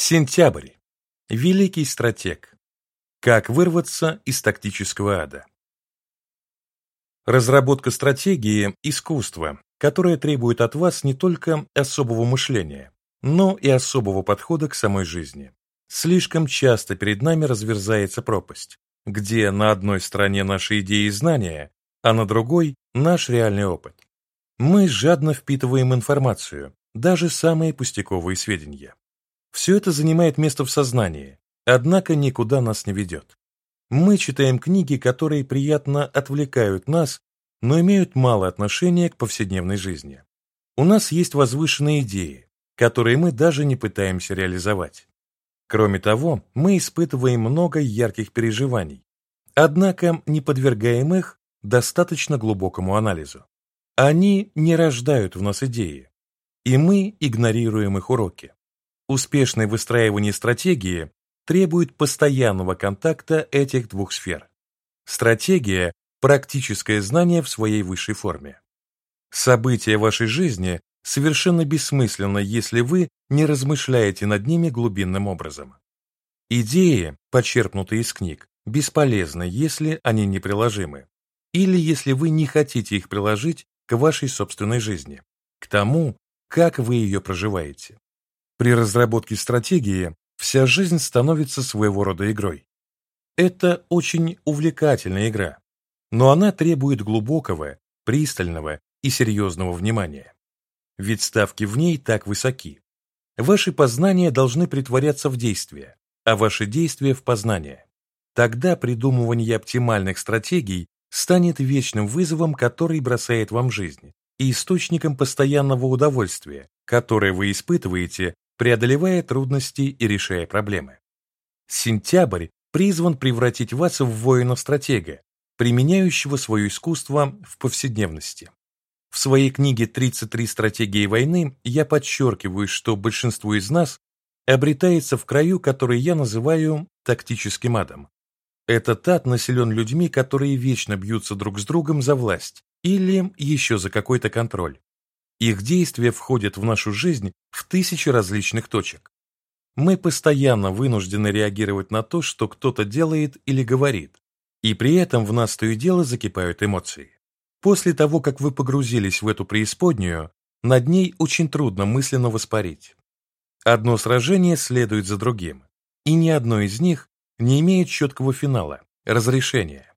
Сентябрь. Великий стратег. Как вырваться из тактического ада. Разработка стратегии – искусство, которое требует от вас не только особого мышления, но и особого подхода к самой жизни. Слишком часто перед нами разверзается пропасть, где на одной стороне наши идеи и знания, а на другой – наш реальный опыт. Мы жадно впитываем информацию, даже самые пустяковые сведения. Все это занимает место в сознании, однако никуда нас не ведет. Мы читаем книги, которые приятно отвлекают нас, но имеют мало отношения к повседневной жизни. У нас есть возвышенные идеи, которые мы даже не пытаемся реализовать. Кроме того, мы испытываем много ярких переживаний, однако не подвергаем их достаточно глубокому анализу. Они не рождают в нас идеи, и мы игнорируем их уроки. Успешное выстраивание стратегии требует постоянного контакта этих двух сфер. Стратегия – практическое знание в своей высшей форме. События вашей жизни совершенно бессмысленны, если вы не размышляете над ними глубинным образом. Идеи, почерпнутые из книг, бесполезны, если они неприложимы, или если вы не хотите их приложить к вашей собственной жизни, к тому, как вы ее проживаете. При разработке стратегии вся жизнь становится своего рода игрой. Это очень увлекательная игра, но она требует глубокого, пристального и серьезного внимания. Ведь ставки в ней так высоки. Ваши познания должны притворяться в действие, а ваши действия в познание. Тогда придумывание оптимальных стратегий станет вечным вызовом, который бросает вам жизнь, и источником постоянного удовольствия, которое вы испытываете преодолевая трудности и решая проблемы. Сентябрь призван превратить вас в воина-стратега, применяющего свое искусство в повседневности. В своей книге «33 стратегии войны» я подчеркиваю, что большинство из нас обретается в краю, который я называю тактическим адом. Этот ад населен людьми, которые вечно бьются друг с другом за власть или еще за какой-то контроль. Их действия входят в нашу жизнь в тысячи различных точек. Мы постоянно вынуждены реагировать на то, что кто-то делает или говорит, и при этом в нас то и дело закипают эмоции. После того, как вы погрузились в эту преисподнюю, над ней очень трудно мысленно воспарить. Одно сражение следует за другим, и ни одно из них не имеет четкого финала, разрешения.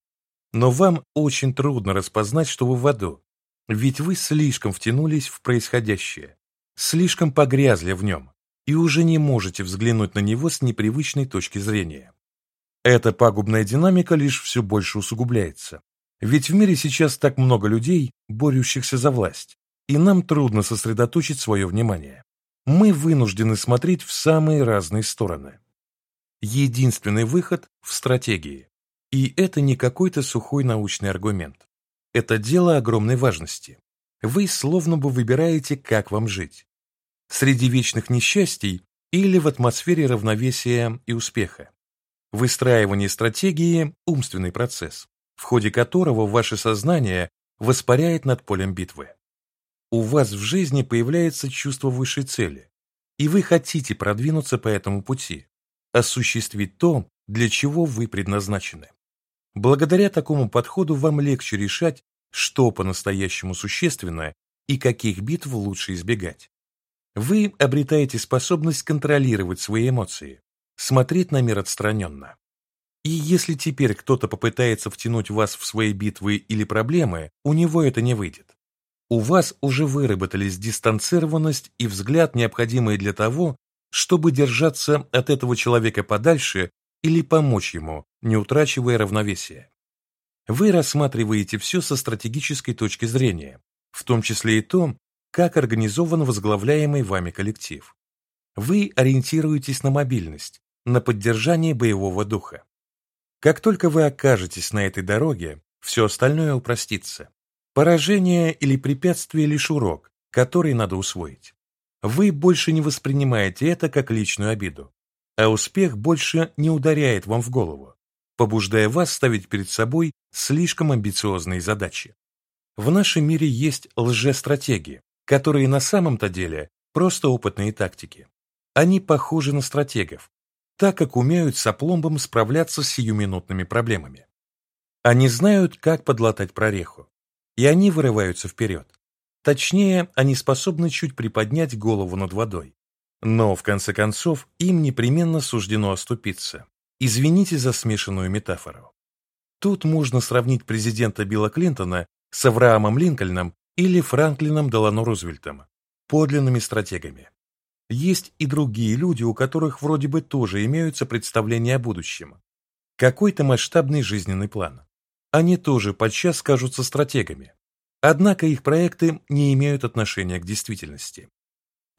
Но вам очень трудно распознать, что вы в аду, ведь вы слишком втянулись в происходящее, слишком погрязли в нем и уже не можете взглянуть на него с непривычной точки зрения. Эта пагубная динамика лишь все больше усугубляется. Ведь в мире сейчас так много людей, борющихся за власть, и нам трудно сосредоточить свое внимание. Мы вынуждены смотреть в самые разные стороны. Единственный выход в стратегии. И это не какой-то сухой научный аргумент. Это дело огромной важности. Вы словно бы выбираете, как вам жить. Среди вечных несчастий или в атмосфере равновесия и успеха. Выстраивание стратегии – умственный процесс, в ходе которого ваше сознание воспаряет над полем битвы. У вас в жизни появляется чувство высшей цели, и вы хотите продвинуться по этому пути, осуществить то, для чего вы предназначены. Благодаря такому подходу вам легче решать, что по-настоящему существенно и каких битв лучше избегать. Вы обретаете способность контролировать свои эмоции, смотреть на мир отстраненно. И если теперь кто-то попытается втянуть вас в свои битвы или проблемы, у него это не выйдет. У вас уже выработались дистанцированность и взгляд, необходимые для того, чтобы держаться от этого человека подальше или помочь ему, не утрачивая равновесия. Вы рассматриваете все со стратегической точки зрения, в том числе и то, как организован возглавляемый вами коллектив. Вы ориентируетесь на мобильность, на поддержание боевого духа. Как только вы окажетесь на этой дороге, все остальное упростится. Поражение или препятствие лишь урок, который надо усвоить. Вы больше не воспринимаете это как личную обиду а успех больше не ударяет вам в голову, побуждая вас ставить перед собой слишком амбициозные задачи. В нашем мире есть лжестратегии, которые на самом-то деле просто опытные тактики. они похожи на стратегов, так как умеют с опломбом справляться с сиюминутными проблемами. Они знают, как подлатать прореху, и они вырываются вперед. Точнее, они способны чуть приподнять голову над водой. Но, в конце концов, им непременно суждено оступиться. Извините за смешанную метафору. Тут можно сравнить президента Билла Клинтона с Авраамом Линкольном или Франклином Делано Рузвельтом, подлинными стратегами. Есть и другие люди, у которых вроде бы тоже имеются представления о будущем. Какой-то масштабный жизненный план. Они тоже подчас кажутся стратегами. Однако их проекты не имеют отношения к действительности.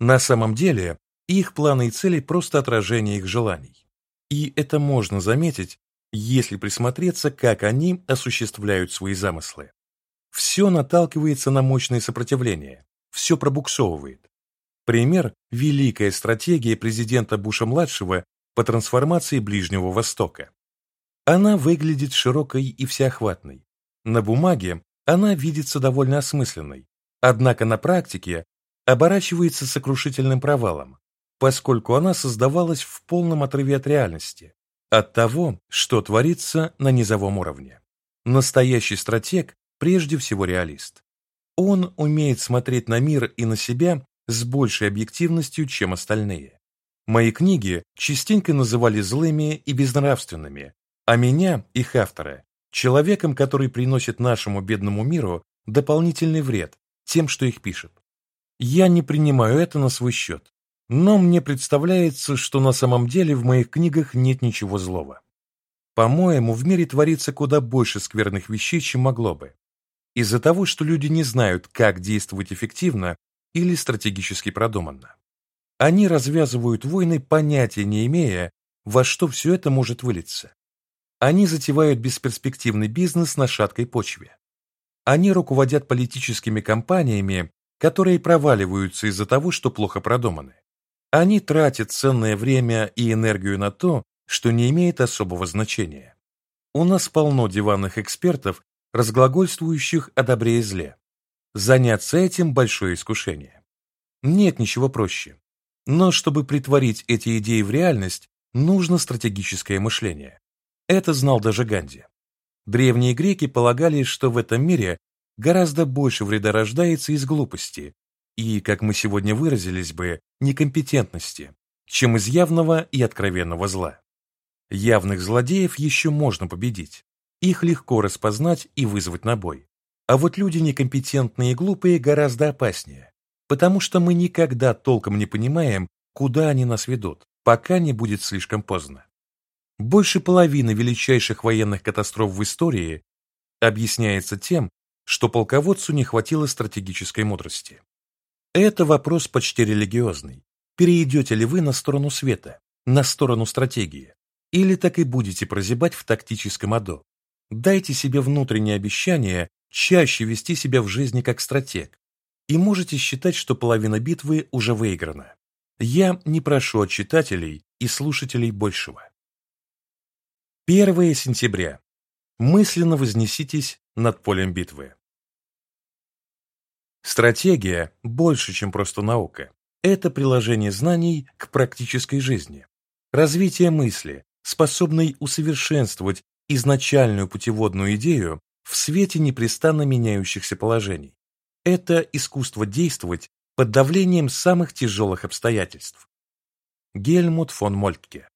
На самом деле, их планы и цели просто отражение их желаний. И это можно заметить, если присмотреться, как они осуществляют свои замыслы. Все наталкивается на мощное сопротивление, все пробуксовывает. Пример – великая стратегия президента Буша-младшего по трансформации Ближнего Востока. Она выглядит широкой и всеохватной. На бумаге она видится довольно осмысленной, однако на практике оборачивается сокрушительным провалом, поскольку она создавалась в полном отрыве от реальности, от того, что творится на низовом уровне. Настоящий стратег прежде всего реалист. Он умеет смотреть на мир и на себя с большей объективностью, чем остальные. Мои книги частенько называли злыми и безнравственными, а меня, их автора, человеком, который приносит нашему бедному миру дополнительный вред тем, что их пишет. Я не принимаю это на свой счет, но мне представляется, что на самом деле в моих книгах нет ничего злого. По-моему, в мире творится куда больше скверных вещей, чем могло бы из-за того, что люди не знают, как действовать эффективно или стратегически продуманно. Они развязывают войны, понятия не имея, во что все это может вылиться. Они затевают бесперспективный бизнес на шаткой почве. Они руководят политическими кампаниями, которые проваливаются из-за того, что плохо продуманы. Они тратят ценное время и энергию на то, что не имеет особого значения. У нас полно диванных экспертов, разглагольствующих о добре и зле. Заняться этим – большое искушение. Нет ничего проще. Но чтобы притворить эти идеи в реальность, нужно стратегическое мышление. Это знал даже Ганди. Древние греки полагали, что в этом мире гораздо больше вреда рождается из глупости и, как мы сегодня выразились бы, некомпетентности, чем из явного и откровенного зла. Явных злодеев еще можно победить, их легко распознать и вызвать на бой. А вот люди некомпетентные и глупые гораздо опаснее, потому что мы никогда толком не понимаем, куда они нас ведут, пока не будет слишком поздно. Больше половины величайших военных катастроф в истории объясняется тем, что полководцу не хватило стратегической мудрости. Это вопрос почти религиозный. Перейдете ли вы на сторону света, на сторону стратегии, или так и будете прозябать в тактическом аду? Дайте себе внутреннее обещание чаще вести себя в жизни как стратег, и можете считать, что половина битвы уже выиграна. Я не прошу от читателей и слушателей большего. 1 сентября. Мысленно вознеситесь над полем битвы. Стратегия больше, чем просто наука. Это приложение знаний к практической жизни. Развитие мысли, способной усовершенствовать изначальную путеводную идею в свете непрестанно меняющихся положений. Это искусство действовать под давлением самых тяжелых обстоятельств. Гельмут фон Мольтке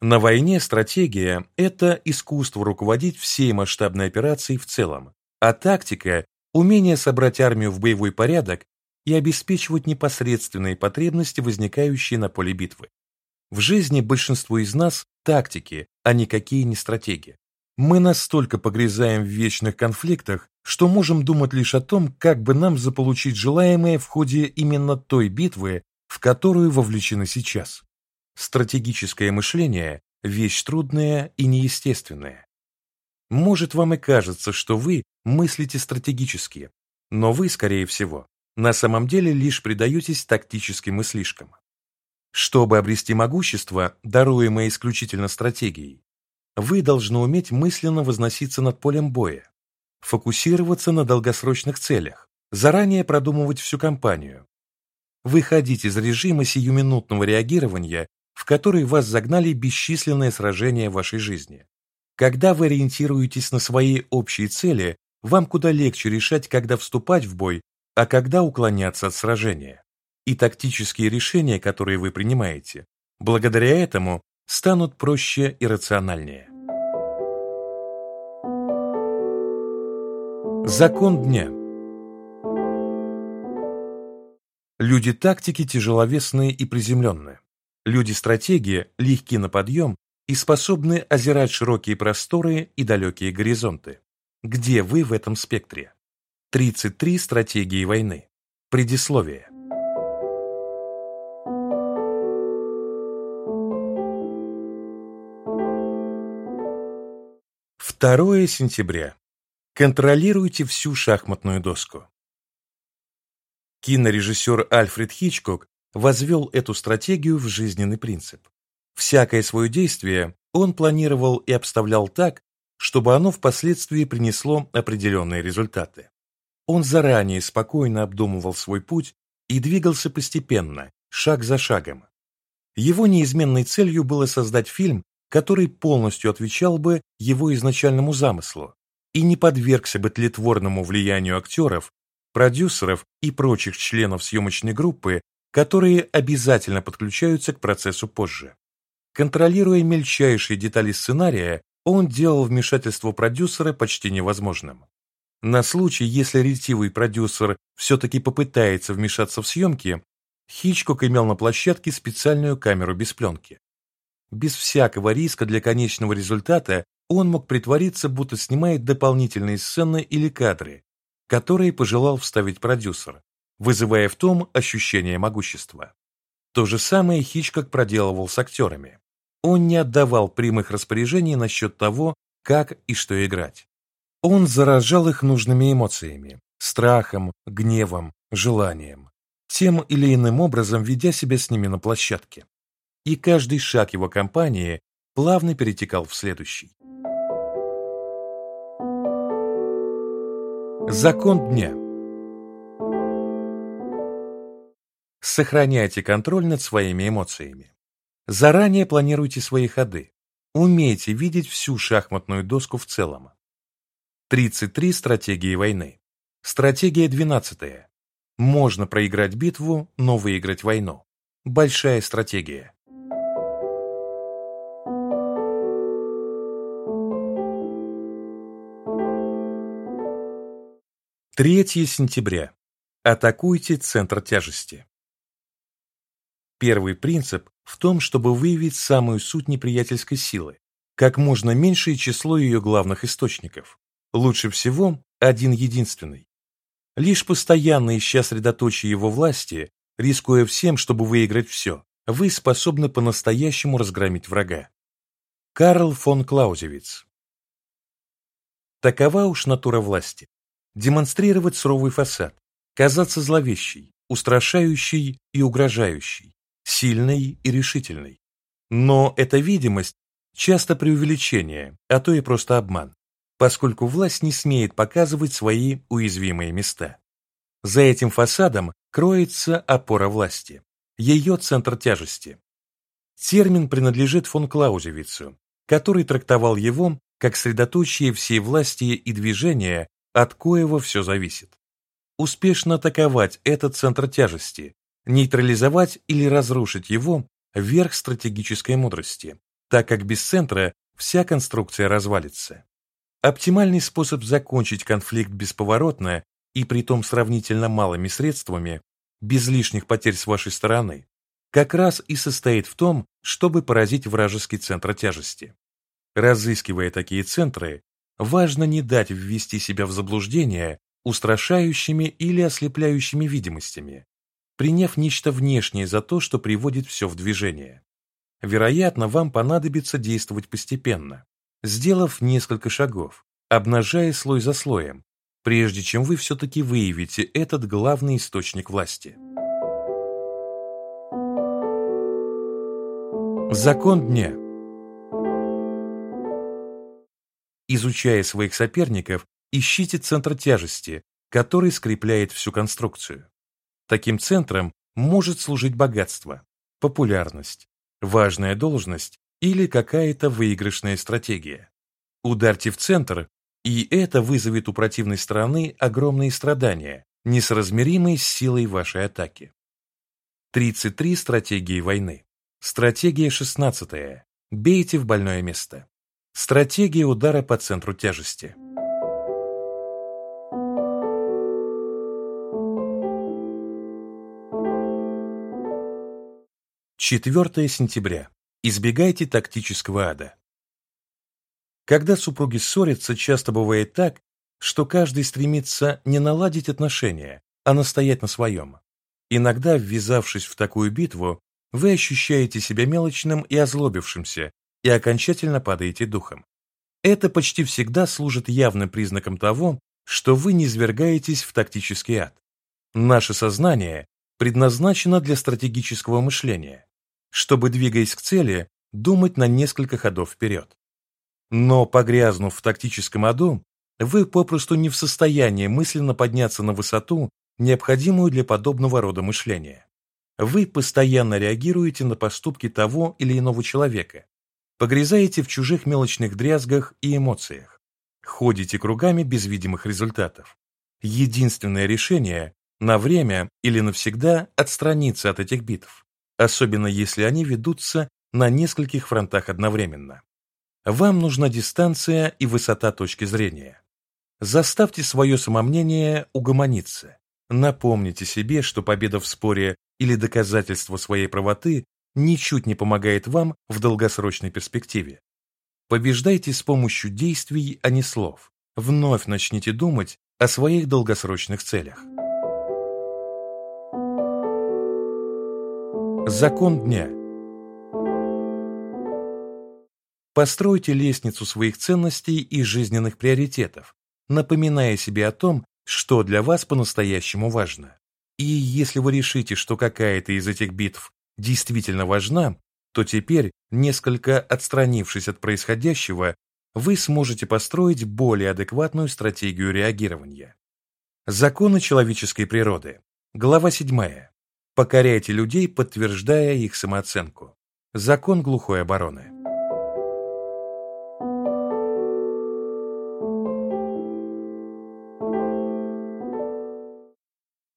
На войне стратегия – это искусство руководить всей масштабной операцией в целом, а тактика – умение собрать армию в боевой порядок и обеспечивать непосредственные потребности, возникающие на поле битвы. В жизни большинство из нас – тактики, а никакие не стратегии. Мы настолько погрязаем в вечных конфликтах, что можем думать лишь о том, как бы нам заполучить желаемое в ходе именно той битвы, в которую вовлечены сейчас. Стратегическое мышление – вещь трудная и неестественная. Может, вам и кажется, что вы мыслите стратегически, но вы, скорее всего, на самом деле лишь предаетесь тактическим мыслишкам. Чтобы обрести могущество, даруемое исключительно стратегией, вы должны уметь мысленно возноситься над полем боя, фокусироваться на долгосрочных целях, заранее продумывать всю кампанию. выходить из режима сиюминутного реагирования, в который вас загнали бесчисленные сражения вашей жизни. Когда вы ориентируетесь на свои общие цели, вам куда легче решать, когда вступать в бой, а когда уклоняться от сражения. И тактические решения, которые вы принимаете, благодаря этому станут проще и рациональнее. Закон дня Люди тактики тяжеловесные и приземленные. Люди стратегии легки на подъем и способны озирать широкие просторы и далекие горизонты. Где вы в этом спектре? 33 стратегии войны. Предисловие. Второе сентября. Контролируйте всю шахматную доску. Кинорежиссер Альфред Хичкок возвел эту стратегию в жизненный принцип. Всякое свое действие он планировал и обставлял так, чтобы оно впоследствии принесло определенные результаты. Он заранее спокойно обдумывал свой путь и двигался постепенно, шаг за шагом. Его неизменной целью было создать фильм, который полностью отвечал бы его изначальному замыслу и не подвергся бы тлетворному влиянию актеров, продюсеров и прочих членов съемочной группы, которые обязательно подключаются к процессу позже. Контролируя мельчайшие детали сценария, он делал вмешательство продюсера почти невозможным. На случай, если ретивый продюсер все-таки попытается вмешаться в съемки, Хичкок имел на площадке специальную камеру без пленки. Без всякого риска для конечного результата он мог притвориться, будто снимает дополнительные сцены или кадры, которые пожелал вставить продюсер, вызывая в том ощущение могущества. То же самое Хичкок проделывал с актерами. Он не отдавал прямых распоряжений насчет того, как и что играть. Он заражал их нужными эмоциями, страхом, гневом, желанием, тем или иным образом ведя себя с ними на площадке. И каждый шаг его кампании плавно перетекал в следующий. Закон дня Сохраняйте контроль над своими эмоциями. Заранее планируйте свои ходы. Умейте видеть всю шахматную доску в целом. 33 стратегии войны. Стратегия 12. Можно проиграть битву, но выиграть войну. Большая стратегия. Третье сентября. Атакуйте центр тяжести. Первый принцип в том, чтобы выявить самую суть неприятельской силы, как можно меньшее число ее главных источников. Лучше всего один единственный. Лишь постоянно ища средоточие его власти, рискуя всем, чтобы выиграть все, вы способны по-настоящему разгромить врага. Карл фон Клаузевиц Такова уж натура власти демонстрировать суровый фасад, казаться зловещей, устрашающей и угрожающей, сильной и решительной. Но эта видимость часто преувеличение, а то и просто обман, поскольку власть не смеет показывать свои уязвимые места. За этим фасадом кроется опора власти, ее центр тяжести. Термин принадлежит фон Клаузевицу, который трактовал его как средоточие всей власти и движения от коего все зависит. Успешно атаковать этот центр тяжести, нейтрализовать или разрушить его – верх стратегической мудрости, так как без центра вся конструкция развалится. Оптимальный способ закончить конфликт бесповоротно и при том сравнительно малыми средствами, без лишних потерь с вашей стороны, как раз и состоит в том, чтобы поразить вражеский центр тяжести. Разыскивая такие центры, важно не дать ввести себя в заблуждение устрашающими или ослепляющими видимостями, приняв нечто внешнее за то, что приводит все в движение. Вероятно, вам понадобится действовать постепенно, сделав несколько шагов, обнажая слой за слоем, прежде чем вы все-таки выявите этот главный источник власти. Закон дня – Изучая своих соперников, ищите центр тяжести, который скрепляет всю конструкцию. Таким центром может служить богатство, популярность, важная должность или какая-то выигрышная стратегия. Ударьте в центр, и это вызовет у противной стороны огромные страдания, несоразмеримые с силой вашей атаки. 33 стратегии войны. Стратегия 16. Бейте в больное место. Стратегия удара по центру тяжести. Четвертое сентября. Избегайте тактического ада. Когда супруги ссорятся, часто бывает так, что каждый стремится не наладить отношения, а настоять на своем. Иногда, ввязавшись в такую битву, вы ощущаете себя мелочным и озлобившимся и окончательно падаете духом. Это почти всегда служит явным признаком того, что вы не извергаетесь в тактический ад. Наше сознание предназначено для стратегического мышления, чтобы, двигаясь к цели, думать на несколько ходов вперед. Но, погрязнув в тактическом аду, вы попросту не в состоянии мысленно подняться на высоту, необходимую для подобного рода мышления. Вы постоянно реагируете на поступки того или иного человека, погрязаете в чужих мелочных дрязгах и эмоциях, ходите кругами без видимых результатов. Единственное решение – на время или навсегда отстраниться от этих битв особенно если они ведутся на нескольких фронтах одновременно. Вам нужна дистанция и высота точки зрения. Заставьте свое самомнение угомониться. Напомните себе, что победа в споре или доказательство своей правоты ничуть не помогает вам в долгосрочной перспективе. Побеждайте с помощью действий, а не слов. Вновь начните думать о своих долгосрочных целях. Закон дня. Постройте лестницу своих ценностей и жизненных приоритетов, напоминая себе о том, что для вас по-настоящему важно. И если вы решите, что какая-то из этих битв действительно важна, то теперь, несколько отстранившись от происходящего, вы сможете построить более адекватную стратегию реагирования. Законы человеческой природы. Глава 7. Покоряйте людей, подтверждая их самооценку. Закон глухой обороны.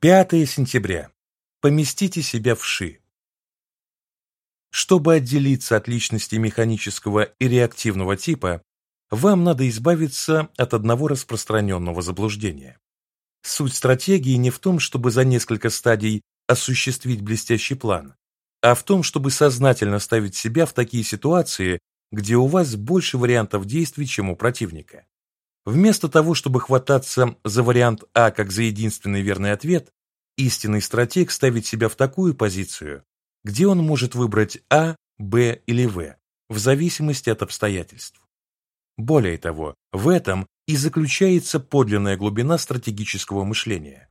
Пятое сентября. Поместите себя в ши. Чтобы отделиться от личности механического и реактивного типа, вам надо избавиться от одного распространенного заблуждения. Суть стратегии не в том, чтобы за несколько стадий осуществить блестящий план, а в том, чтобы сознательно ставить себя в такие ситуации, где у вас больше вариантов действий, чем у противника. Вместо того, чтобы хвататься за вариант А как за единственный верный ответ, истинный стратег ставит себя в такую позицию, где он может выбрать А, Б или В, в зависимости от обстоятельств. Более того, в этом и заключается подлинная глубина стратегического мышления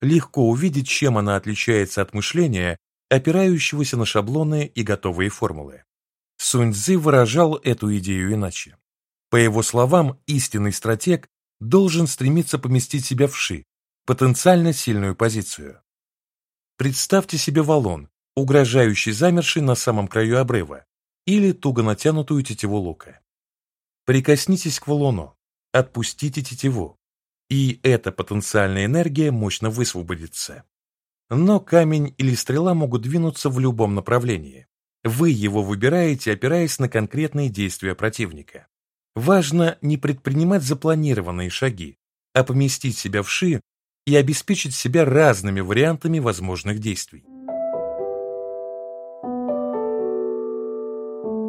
легко увидеть, чем она отличается от мышления, опирающегося на шаблоны и готовые формулы. Сунь Цзы выражал эту идею иначе. По его словам, истинный стратег должен стремиться поместить себя в ши, потенциально сильную позицию. Представьте себе валун, угрожающий замерший на самом краю обрыва, или туго натянутую тетиву лука. Прикоснитесь к валуну, отпустите тетиву, и эта потенциальная энергия мощно высвободится. Но камень или стрела могут двинуться в любом направлении. Вы его выбираете, опираясь на конкретные действия противника. Важно не предпринимать запланированные шаги, а поместить себя в ши и обеспечить себя разными вариантами возможных действий.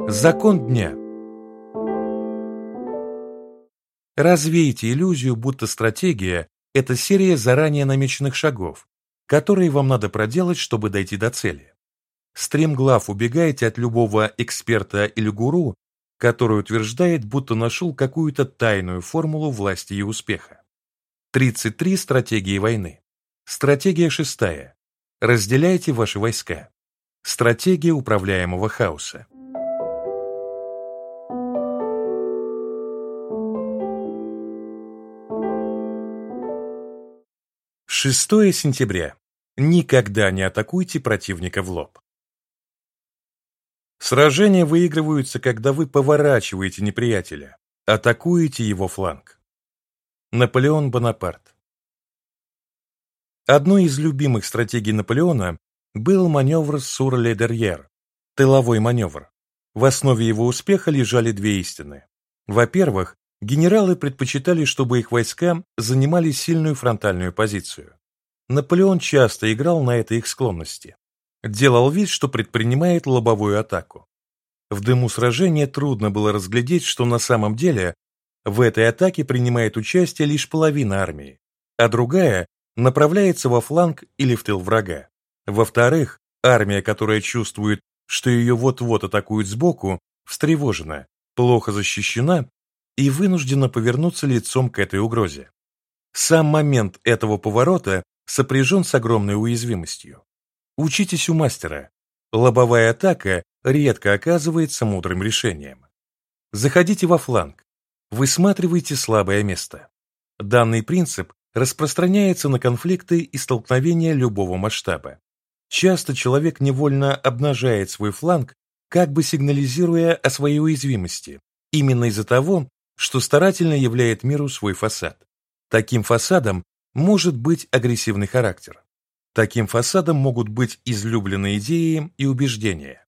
Закон дня – Развейте иллюзию, будто стратегия – это серия заранее намеченных шагов, которые вам надо проделать, чтобы дойти до цели. Стремглав убегайте от любого эксперта или гуру, который утверждает, будто нашел какую-то тайную формулу власти и успеха. 33 стратегии войны. Стратегия шестая. Разделяйте ваши войска. Стратегия управляемого хаоса. 6 сентября. Никогда не атакуйте противника в лоб. Сражения выигрываются, когда вы поворачиваете неприятеля, атакуете его фланг. Наполеон Бонапарт Одной из любимых стратегий Наполеона был маневр Сур-Ле-Дерьер, тыловой маневр. В основе его успеха лежали две истины. Во-первых, генералы предпочитали, чтобы их войска занимали сильную фронтальную позицию. Наполеон часто играл на этой их склонности. Делал вид, что предпринимает лобовую атаку. В дыму сражения трудно было разглядеть, что на самом деле в этой атаке принимает участие лишь половина армии, а другая направляется во фланг или в тыл врага. Во-вторых, армия, которая чувствует, что ее вот-вот атакуют сбоку, встревожена, плохо защищена и вынуждена повернуться лицом к этой угрозе. Сам момент этого поворота сопряжен с огромной уязвимостью. Учитесь у мастера. Лобовая атака редко оказывается мудрым решением. Заходите во фланг. Высматривайте слабое место. Данный принцип распространяется на конфликты и столкновения любого масштаба. Часто человек невольно обнажает свой фланг, как бы сигнализируя о своей уязвимости, именно из-за того, что старательно являет миру свой фасад. Таким фасадом может быть агрессивный характер. Таким фасадом могут быть излюбленные идеи и убеждения.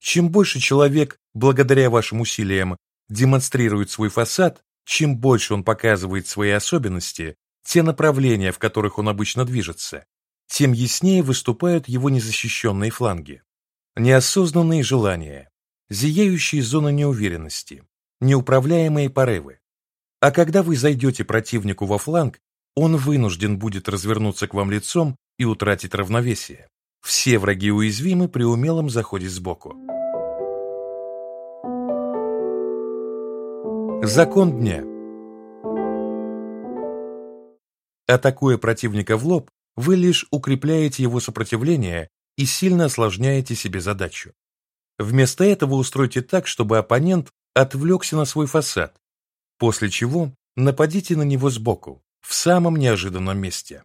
Чем больше человек, благодаря вашим усилиям, демонстрирует свой фасад, чем больше он показывает свои особенности, те направления, в которых он обычно движется, тем яснее выступают его незащищенные фланги. Неосознанные желания, зияющие зоны неуверенности, неуправляемые порывы. А когда вы зайдете противнику во фланг, он вынужден будет развернуться к вам лицом и утратить равновесие. Все враги уязвимы при умелом заходе сбоку. Закон дня Атакуя противника в лоб, вы лишь укрепляете его сопротивление и сильно осложняете себе задачу. Вместо этого устройте так, чтобы оппонент отвлекся на свой фасад, после чего нападите на него сбоку, в самом неожиданном месте.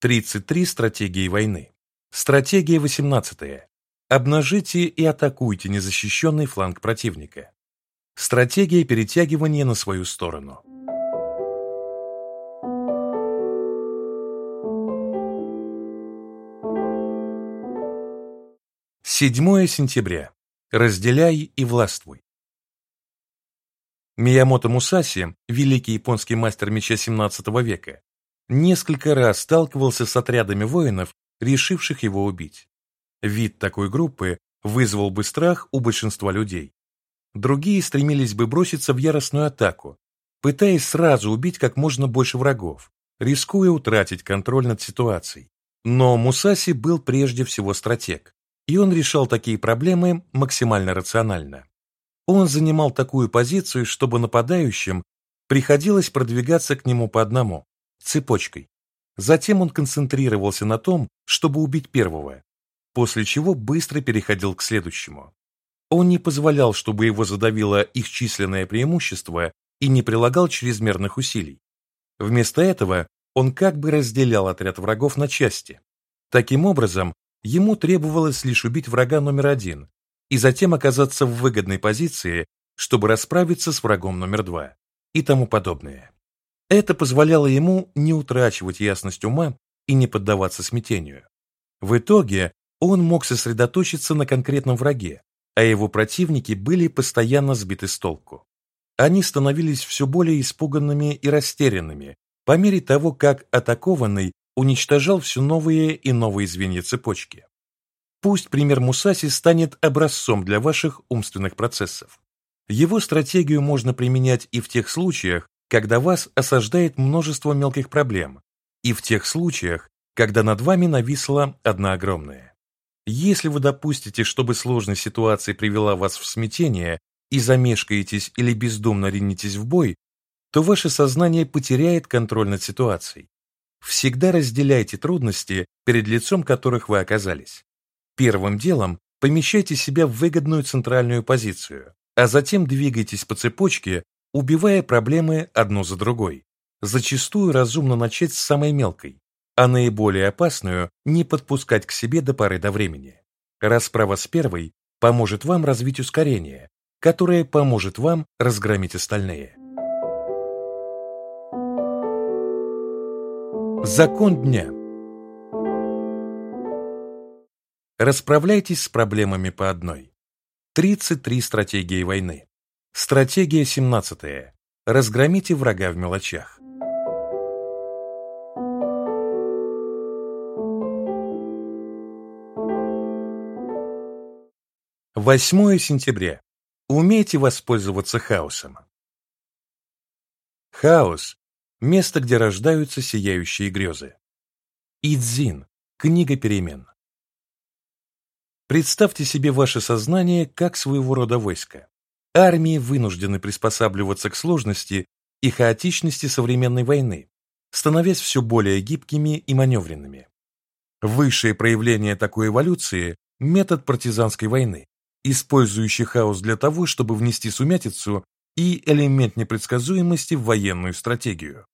33 стратегии войны. Стратегия 18. Обнажите и атакуйте незащищенный фланг противника. Стратегия перетягивания на свою сторону. Седьмое сентября. Разделяй и властвуй. Миямото Мусаси, великий японский мастер меча 17 века, несколько раз сталкивался с отрядами воинов, решивших его убить. Вид такой группы вызвал бы страх у большинства людей. Другие стремились бы броситься в яростную атаку, пытаясь сразу убить как можно больше врагов, рискуя утратить контроль над ситуацией. Но Мусаси был прежде всего стратег, и он решал такие проблемы максимально рационально. Он занимал такую позицию, чтобы нападающим приходилось продвигаться к нему по одному, цепочкой. Затем он концентрировался на том, чтобы убить первого, после чего быстро переходил к следующему. Он не позволял, чтобы его задавило их численное преимущество и не прилагал чрезмерных усилий. Вместо этого он как бы разделял отряд врагов на части. Таким образом, ему требовалось лишь убить врага номер один и затем оказаться в выгодной позиции, чтобы расправиться с врагом номер два и тому подобное. Это позволяло ему не утрачивать ясность ума и не поддаваться смятению. В итоге он мог сосредоточиться на конкретном враге, а его противники были постоянно сбиты с толку. Они становились все более испуганными и растерянными по мере того, как атакованный уничтожал все новые и новые звенья цепочки. Пусть пример Мусаси станет образцом для ваших умственных процессов. Его стратегию можно применять и в тех случаях, когда вас осаждает множество мелких проблем, и в тех случаях, когда над вами нависла одна огромная. Если вы допустите, чтобы сложная ситуация привела вас в смятение и замешкаетесь или бездумно ринетесь в бой, то ваше сознание потеряет контроль над ситуацией. Всегда разделяйте трудности, перед лицом которых вы оказались. Первым делом помещайте себя в выгодную центральную позицию, а затем двигайтесь по цепочке, убивая проблемы одну за другой. Зачастую разумно начать с самой мелкой. а наиболее опасную не подпускать к себе до поры до времени. Расправа с первой поможет вам развить ускорение, которое поможет вам разгромить остальные. Закон дня Расправляйтесь с проблемами по одной. 33 стратегии войны. Стратегия 17. Разгромите врага в мелочах. Восьмое сентября. Умейте воспользоваться хаосом. Хаос – место, где рождаются сияющие грезы. Идзин – книга перемен. Представьте себе ваше сознание как своего рода войско. Армии вынуждены приспосабливаться к сложности и хаотичности современной войны, становясь все более гибкими и маневренными. Высшее проявление такой эволюции – метод партизанской войны, использующий хаос для того, чтобы внести сумятицу и элемент непредсказуемости в военную стратегию.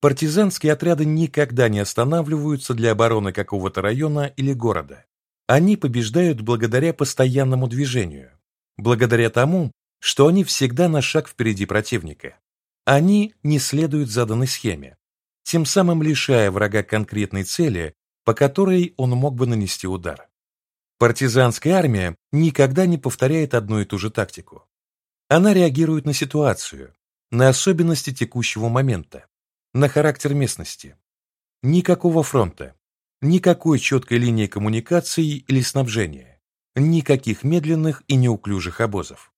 Партизанские отряды никогда не останавливаются для обороны какого-то района или города. Они побеждают благодаря постоянному движению, благодаря тому, что они всегда на шаг впереди противника. Они не следуют заданной схеме, тем самым лишая врага конкретной цели, по которой он мог бы нанести удар. Партизанская армия никогда не повторяет одну и ту же тактику. Она реагирует на ситуацию, на особенности текущего момента, на характер местности. Никакого фронта, Никакой четкой линии коммуникации или снабжения. Никаких медленных и неуклюжих обозов.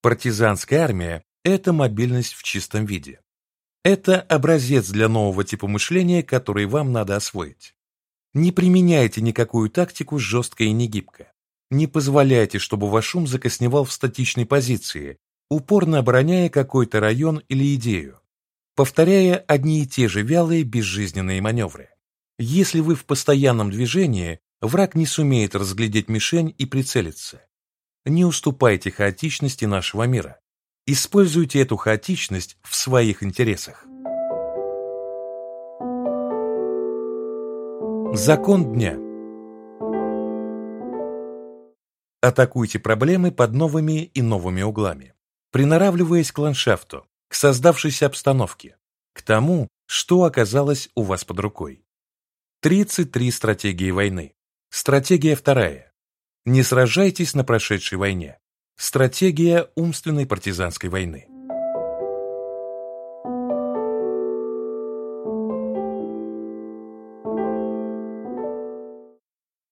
Партизанская армия – это мобильность в чистом виде. Это образец для нового типа мышления, который вам надо освоить. Не применяйте никакую тактику жестко и негибко. Не позволяйте, чтобы ваш ум закосневал в статичной позиции, упорно обороняя какой-то район или идею, повторяя одни и те же вялые безжизненные маневры. Если вы в постоянном движении, враг не сумеет разглядеть мишень и прицелиться. Не уступайте хаотичности нашего мира. Используйте эту хаотичность в своих интересах. Закон дня Атакуйте проблемы под новыми и новыми углами, приноравливаясь к ландшафту, к создавшейся обстановке, к тому, что оказалось у вас под рукой. 33 стратегии войны. Стратегия вторая. Не сражайтесь на прошедшей войне. Стратегия умственной партизанской войны.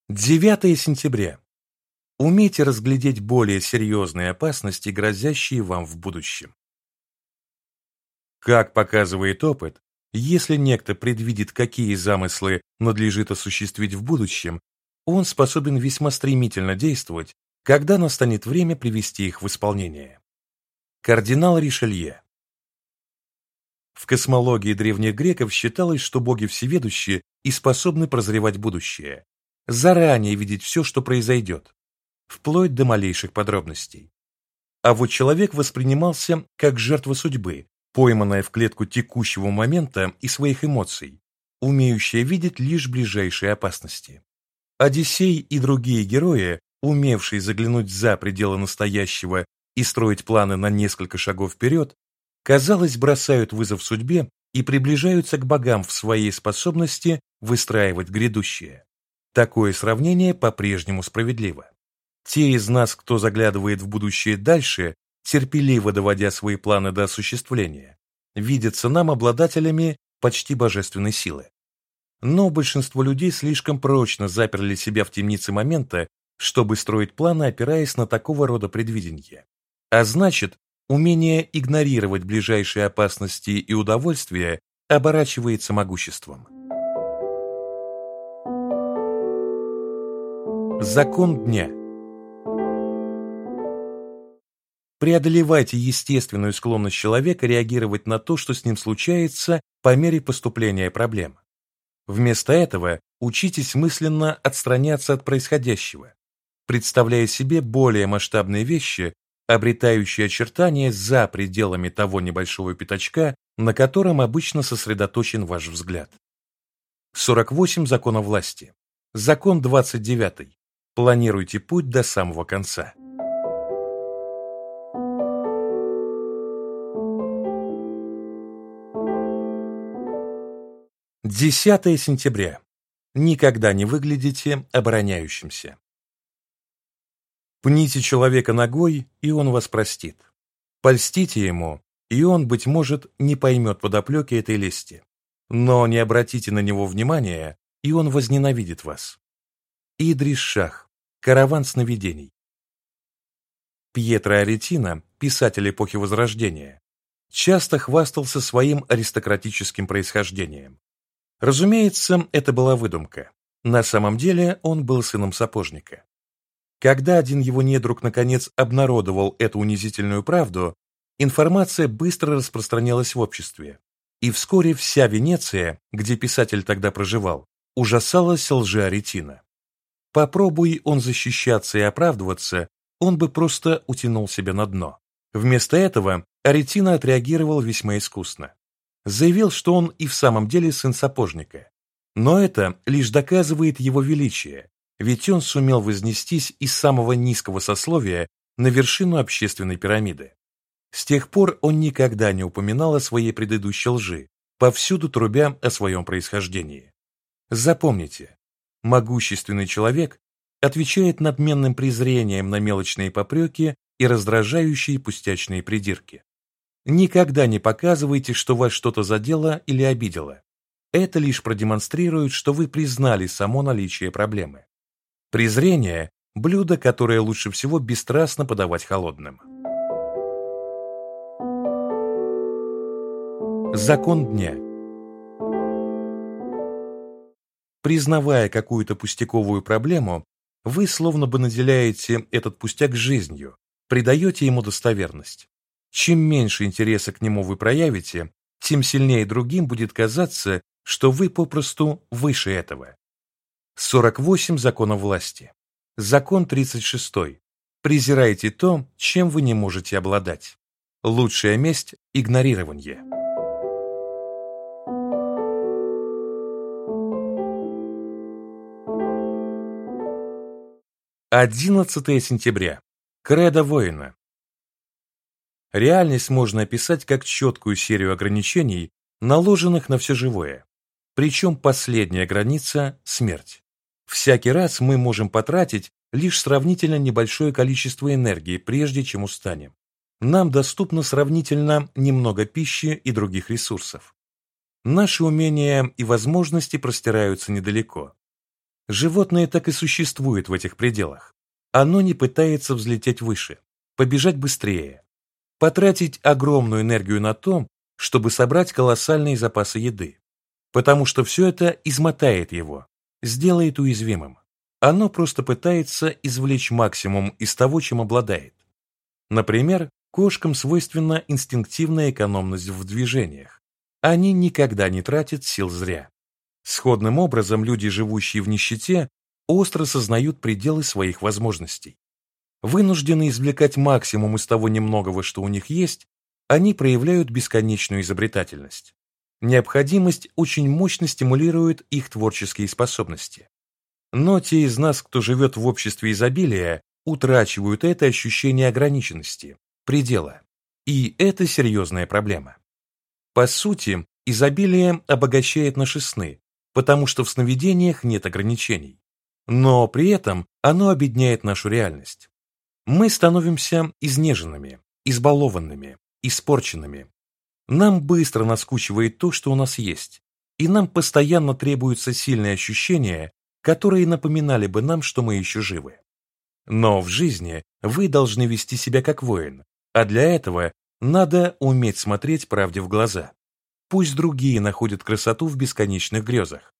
Девятое сентября. Умейте разглядеть более серьезные опасности, грозящие вам в будущем. Как показывает опыт, если некто предвидит, какие замыслы надлежит осуществить в будущем, он способен весьма стремительно действовать, когда настанет время привести их в исполнение. Кардинал Ришелье В космологии древних греков считалось, что боги всеведущие и способны прозревать будущее, заранее видеть все, что произойдет, вплоть до малейших подробностей. А вот человек воспринимался как жертва судьбы, пойманная в клетку текущего момента и своих эмоций, умеющая видеть лишь ближайшие опасности. Одиссей и другие герои, умевшие заглянуть за пределы настоящего и строить планы на несколько шагов вперед, казалось, бросают вызов судьбе и приближаются к богам в своей способности выстраивать грядущее. Такое сравнение по-прежнему справедливо. Те из нас, кто заглядывает в будущее дальше, терпеливо доводя свои планы до осуществления, видятся нам обладателями почти божественной силы. Но большинство людей слишком прочно заперли себя в темнице момента, чтобы строить планы, опираясь на такого рода предвидение. А значит, умение игнорировать ближайшие опасности и удовольствия оборачивается могуществом. Закон дня – Преодолевайте естественную склонность человека реагировать на то, что с ним случается по мере поступления проблем. Вместо этого учитесь мысленно отстраняться от происходящего, представляя себе более масштабные вещи, обретающие очертания за пределами того небольшого пятачка, на котором обычно сосредоточен ваш взгляд. 48 законов власти. Закон 29. Планируйте путь до самого конца. Десятое сентября. Никогда не выглядите обороняющимся. Пните человека ногой, и он вас простит. Польстите ему, и он, быть может, не поймет подоплеки этой лести. Но не обратите на него внимания, и он возненавидит вас. Идрис Шах. Караван сновидений. Пьетро Аретино, писатель эпохи Возрождения, часто хвастался своим аристократическим происхождением. Разумеется, это была выдумка. На самом деле он был сыном сапожника. Когда один его недруг наконец обнародовал эту унизительную правду, информация быстро распространялась в обществе, и вскоре вся Венеция, где писатель тогда проживал, ужасалась лжи Аретина. Попробуй он защищаться и оправдываться, он бы просто утянул себя на дно. Вместо этого Аретина отреагировал весьма искусно. Заявил, что он и в самом деле сын сапожника. Но это лишь доказывает его величие, ведь он сумел вознестись из самого низкого сословия на вершину общественной пирамиды. С тех пор он никогда не упоминал о своей предыдущей лжи, повсюду трубя о своем происхождении. Запомните, могущественный человек отвечает надменным презрением на мелочные попреки и раздражающие пустячные придирки. Никогда не показывайте, что вас что-то задело или обидело. Это лишь продемонстрирует, что вы признали само наличие проблемы. Презрение – блюдо, которое лучше всего бесстрастно подавать холодным. Закон дня Признавая какую-то пустяковую проблему, вы словно бы наделяете этот пустяк жизнью, придаете ему достоверность. Чем меньше интереса к нему вы проявите, тем сильнее другим будет казаться, что вы попросту выше этого. 48 законов власти. Закон 36. Презирайте то, чем вы не можете обладать. Лучшая месть – игнорирование. 11 сентября. Кредо воина. Реальность можно описать как четкую серию ограничений, наложенных на все живое. Причем последняя граница – смерть. Всякий раз мы можем потратить лишь сравнительно небольшое количество энергии, прежде чем устанем. Нам доступно сравнительно немного пищи и других ресурсов. Наши умения и возможности простираются недалеко. Животное так и существует в этих пределах. Оно не пытается взлететь выше, побежать быстрее, потратить огромную энергию на то, чтобы собрать колоссальные запасы еды, потому что все это измотает его, сделает уязвимым. Оно просто пытается извлечь максимум из того, чем обладает. Например, кошкам свойственна инстинктивная экономность в движениях. Они никогда не тратят сил зря. Сходным образом люди, живущие в нищете, остро сознают пределы своих возможностей. Вынуждены извлекать максимум из того немногого, что у них есть, они проявляют бесконечную изобретательность. Необходимость очень мощно стимулирует их творческие способности. Но те из нас, кто живет в обществе изобилия, утрачивают это ощущение ограниченности, предела. И это серьезная проблема. По сути, изобилие обогащает наши сны, потому что в сновидениях нет ограничений. Но при этом оно обедняет нашу реальность. Мы становимся изнеженными, избалованными, испорченными, нам быстро наскучивает то, что у нас есть, и нам постоянно требуются сильные ощущения, которые напоминали бы нам, что мы еще живы. Но в жизни вы должны вести себя как воин, а для этого надо уметь смотреть правде в глаза. Пусть другие находят красоту в бесконечных грезах.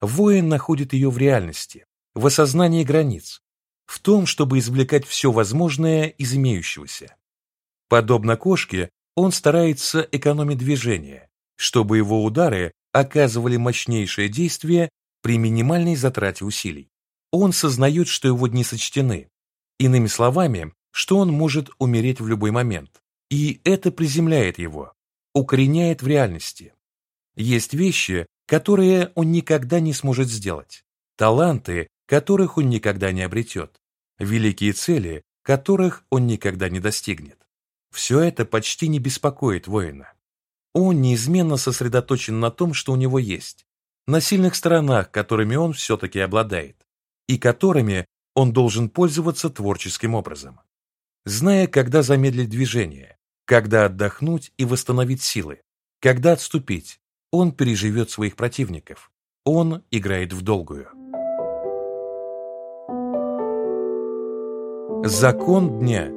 Воин находит ее в реальности, в осознании границ, в том, чтобы извлекать все возможное из имеющегося. Подобно кошке, он старается экономить движение, чтобы его удары оказывали мощнейшее действие при минимальной затрате усилий. Он сознает, что его дни сочтены. Иными словами, что он может умереть в любой момент. И это приземляет его, укореняет в реальности. Есть вещи, которые он никогда не сможет сделать, таланты, которых он никогда не обретет, великие цели, которых он никогда не достигнет. Все это почти не беспокоит воина. Он неизменно сосредоточен на том, что у него есть, на сильных сторонах, которыми он все-таки обладает, и которыми он должен пользоваться творческим образом. Зная, когда замедлить движение, когда отдохнуть и восстановить силы, когда отступить, он переживет своих противников. Он играет в долгую. Закон дня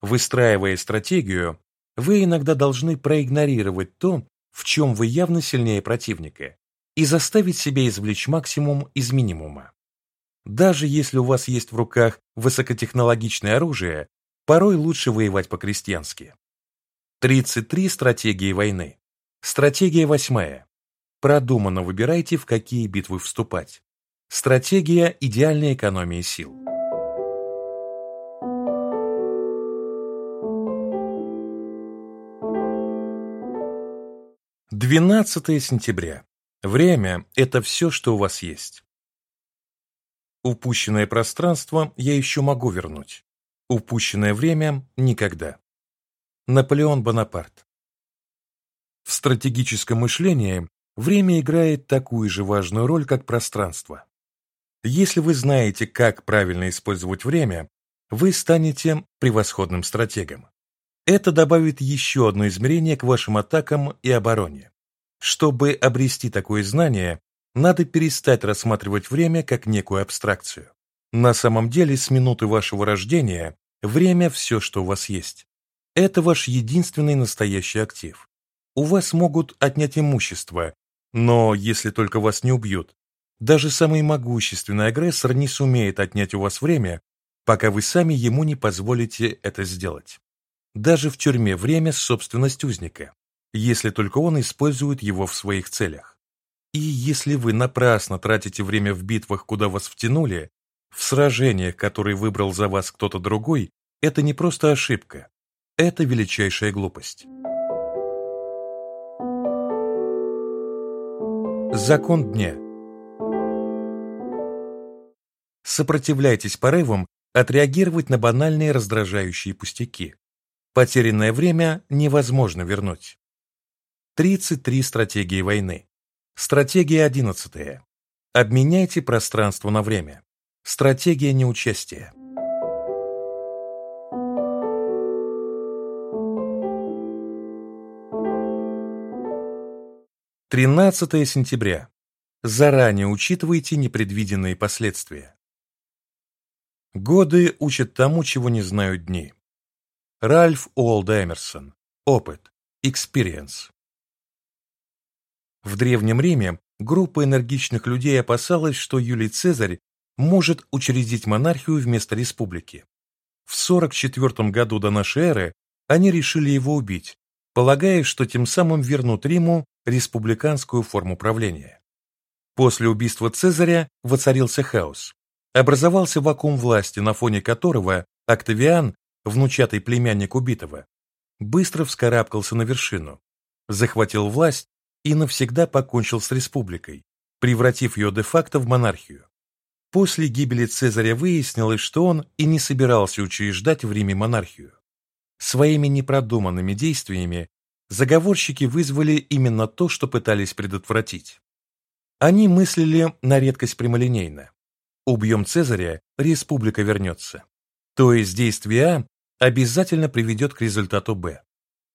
Выстраивая стратегию, вы иногда должны проигнорировать то, в чем вы явно сильнее противника, и заставить себя извлечь максимум из минимума. Даже если у вас есть в руках высокотехнологичное оружие, порой лучше воевать по-крестьянски. 33 стратегии войны. Стратегия восьмая. Продуманно выбирайте, в какие битвы вступать. Стратегия идеальной экономии сил. 12 сентября. Время – это все, что у вас есть. Упущенное пространство я еще могу вернуть. Упущенное время – никогда. Наполеон Бонапарт. В стратегическом мышлении время играет такую же важную роль, как пространство. Если вы знаете, как правильно использовать время, вы станете превосходным стратегом. Это добавит еще одно измерение к вашим атакам и обороне. Чтобы обрести такое знание, надо перестать рассматривать время как некую абстракцию. На самом деле, с минуты вашего рождения время – все, что у вас есть. Это ваш единственный настоящий актив. У вас могут отнять имущество, но если только вас не убьют, даже самый могущественный агрессор не сумеет отнять у вас время, пока вы сами ему не позволите это сделать. Даже в тюрьме время – собственность узника, если только он использует его в своих целях. И если вы напрасно тратите время в битвах, куда вас втянули, в сражениях, которые выбрал за вас кто-то другой, это не просто ошибка, это величайшая глупость. Закон дня Сопротивляйтесь порывам отреагировать на банальные раздражающие пустяки. Потерянное время невозможно вернуть. 33 стратегии войны. Стратегия 11. Обменяйте пространство на время. Стратегия неучастия. Тринадцатое сентября. Заранее учитывайте непредвиденные последствия. Годы учат тому, чего не знают дни. Ральф Уолд Эмерсон. Опыт. Experience. В Древнем Риме группа энергичных людей опасалась, что Юлий Цезарь может учредить монархию вместо республики. В 44 году до нашей эры они решили его убить, полагая, что тем самым вернут Риму республиканскую форму правления. После убийства Цезаря воцарился хаос. Образовался вакуум власти, на фоне которого Октавиан внучатый племянник убитого, быстро вскарабкался на вершину, захватил власть и навсегда покончил с республикой, превратив ее де-факто в монархию. После гибели Цезаря выяснилось, что он и не собирался учреждать в Риме монархию. Своими непродуманными действиями заговорщики вызвали именно то, что пытались предотвратить. Они мыслили на редкость прямолинейно. Убьем Цезаря, республика вернется. То есть действие А обязательно приведет к результату Б.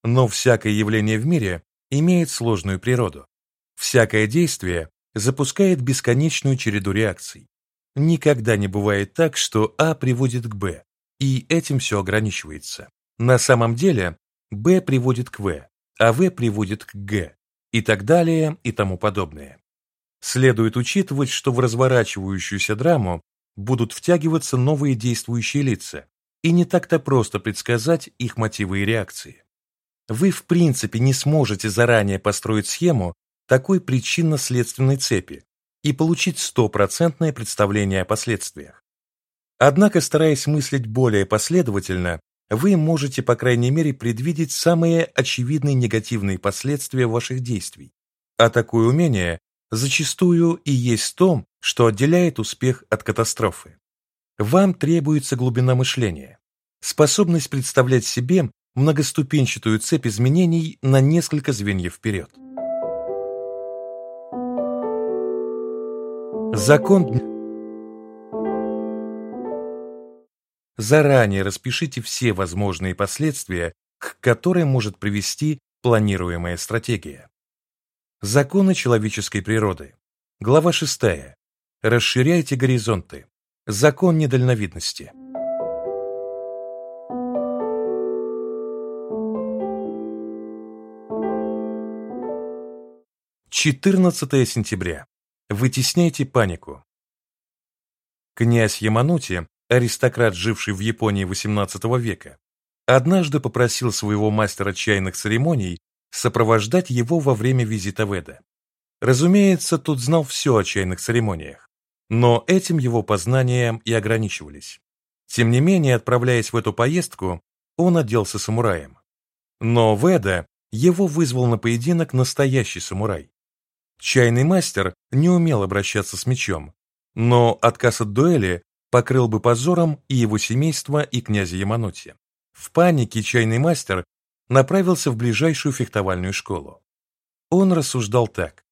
Но всякое явление в мире имеет сложную природу. Всякое действие запускает бесконечную череду реакций. Никогда не бывает так, что А приводит к Б, и этим все ограничивается. На самом деле Б приводит к В, а В приводит к Г, и так далее и тому подобное. Следует учитывать, что в разворачивающуюся драму будут втягиваться новые действующие лица, и не так-то просто предсказать их мотивы и реакции. Вы в принципе не сможете заранее построить схему такой причинно-следственной цепи и получить стопроцентное представление о последствиях. Однако, стараясь мыслить более последовательно, вы можете, по крайней мере, предвидеть самые очевидные негативные последствия ваших действий, а такое умение зачастую и есть то, что отделяет успех от катастрофы. Вам требуется глубина мышления, способность представлять себе многоступенчатую цепь изменений на несколько звеньев вперед. Закон Заранее распишите все возможные последствия, к которым может привести планируемая стратегия. Законы человеческой природы. Глава 6. Расширяйте горизонты. Закон недальновидности. Четырнадцатое сентября. Вытесняйте панику. Князь Яманути аристократ, живший в Японии XVIII века, однажды попросил своего мастера чайных церемоний сопровождать его во время визита в Эда. Разумеется, тот знал все о чайных церемониях, но этим его познания и ограничивались. Тем не менее, отправляясь в эту поездку, он оделся самураем. Но в Эда его вызвал на поединок настоящий самурай. Чайный мастер не умел обращаться с мечом, но отказ от дуэли покрыл бы позором и его семейство, и князя Яманути. В панике чайный мастер направился в ближайшую фехтовальную школу. Он рассуждал так.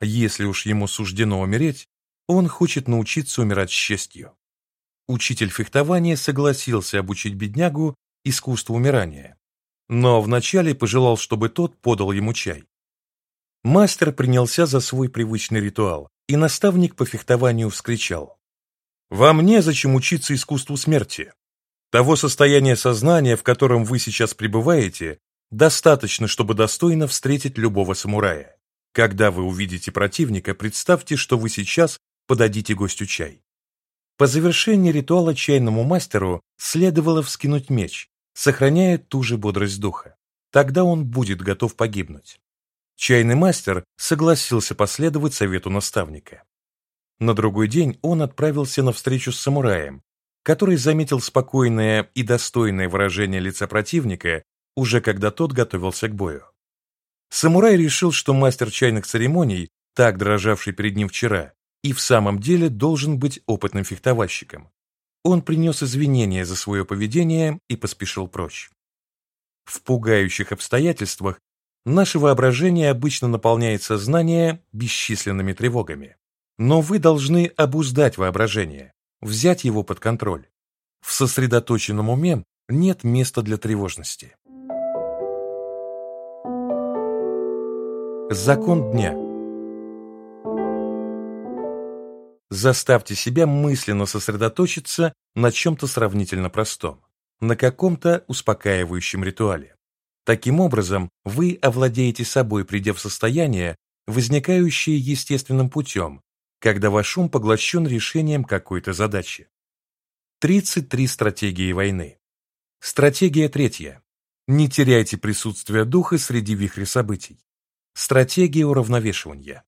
Если уж ему суждено умереть, он хочет научиться умирать с честью. Учитель фехтования согласился обучить беднягу искусству умирания, но вначале пожелал, чтобы тот подал ему чай. Мастер принялся за свой привычный ритуал, и наставник по фехтованию вскричал. Вам незачем учиться искусству смерти. Того состояния сознания, в котором вы сейчас пребываете, достаточно, чтобы достойно встретить любого самурая. Когда вы увидите противника, представьте, что вы сейчас подадите гостю чай. По завершении ритуала чайному мастеру следовало вскинуть меч, сохраняя ту же бодрость духа. Тогда он будет готов погибнуть. Чайный мастер согласился последовать совету наставника. На другой день он отправился на встречу с самураем, который заметил спокойное и достойное выражение лица противника, уже когда тот готовился к бою. Самурай решил, что мастер чайных церемоний, так дрожавший перед ним вчера, и в самом деле должен быть опытным фехтовальщиком. Он принес извинения за свое поведение и поспешил прочь. В пугающих обстоятельствах наше воображение обычно наполняет сознание бесчисленными тревогами. Но вы должны обуздать воображение, взять его под контроль. В сосредоточенном уме нет места для тревожности. Закон дня Заставьте себя мысленно сосредоточиться на чем-то сравнительно простом, на каком-то успокаивающем ритуале. Таким образом, вы овладеете собой, придя в состояние, возникающее естественным путем, когда ваш ум поглощен решением какой-то задачи. 33 стратегии войны. Стратегия третья. Не теряйте присутствие духа среди вихря событий. Стратегия уравновешивания.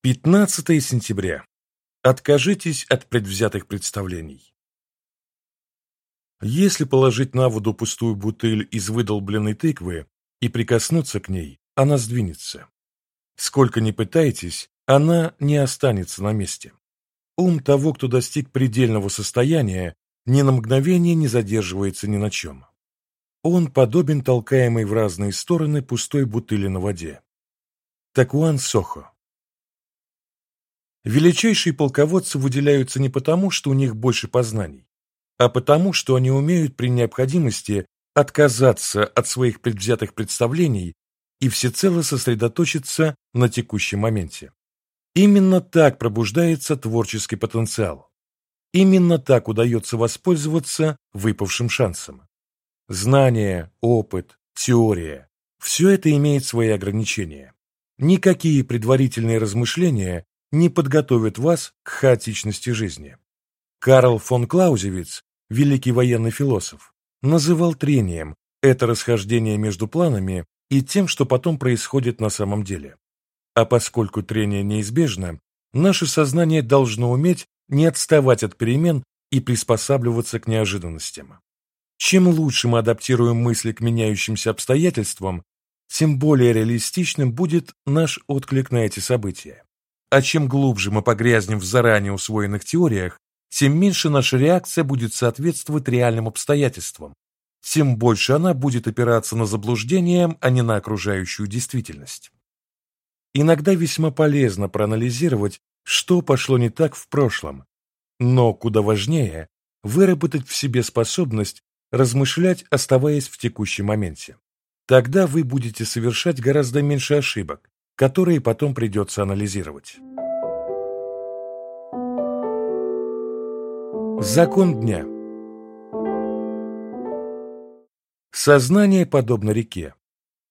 Пятнадцатое сентября. Откажитесь от предвзятых представлений. Если положить на воду пустую бутыль из выдолбленной тыквы и прикоснуться к ней, она сдвинется. Сколько ни пытайтесь, она не останется на месте. Ум того, кто достиг предельного состояния, ни на мгновение не задерживается ни на чем. Он подобен толкаемой в разные стороны пустой бутыли на воде. Такуан Сохо Величайшие полководцы выделяются не потому, что у них больше познаний, а потому, что они умеют при необходимости отказаться от своих предвзятых представлений и всецело сосредоточиться на текущем моменте. Именно так пробуждается творческий потенциал. Именно так удается воспользоваться выпавшим шансом. Знания, опыт, теория – все это имеет свои ограничения. Никакие предварительные размышления не подготовят вас к хаотичности жизни. Карл фон Клаузевиц великий военный философ, называл трением это расхождение между планами и тем, что потом происходит на самом деле. А поскольку трение неизбежно, наше сознание должно уметь не отставать от перемен и приспосабливаться к неожиданностям. Чем лучше мы адаптируем мысли к меняющимся обстоятельствам, тем более реалистичным будет наш отклик на эти события. А чем глубже мы погрязнем в заранее усвоенных теориях, тем меньше наша реакция будет соответствовать реальным обстоятельствам, тем больше она будет опираться на заблуждение, а не на окружающую действительность. Иногда весьма полезно проанализировать, что пошло не так в прошлом, но куда важнее выработать в себе способность размышлять, оставаясь в текущем моменте. Тогда вы будете совершать гораздо меньше ошибок, которые потом придется анализировать. Закон дня Сознание подобно реке.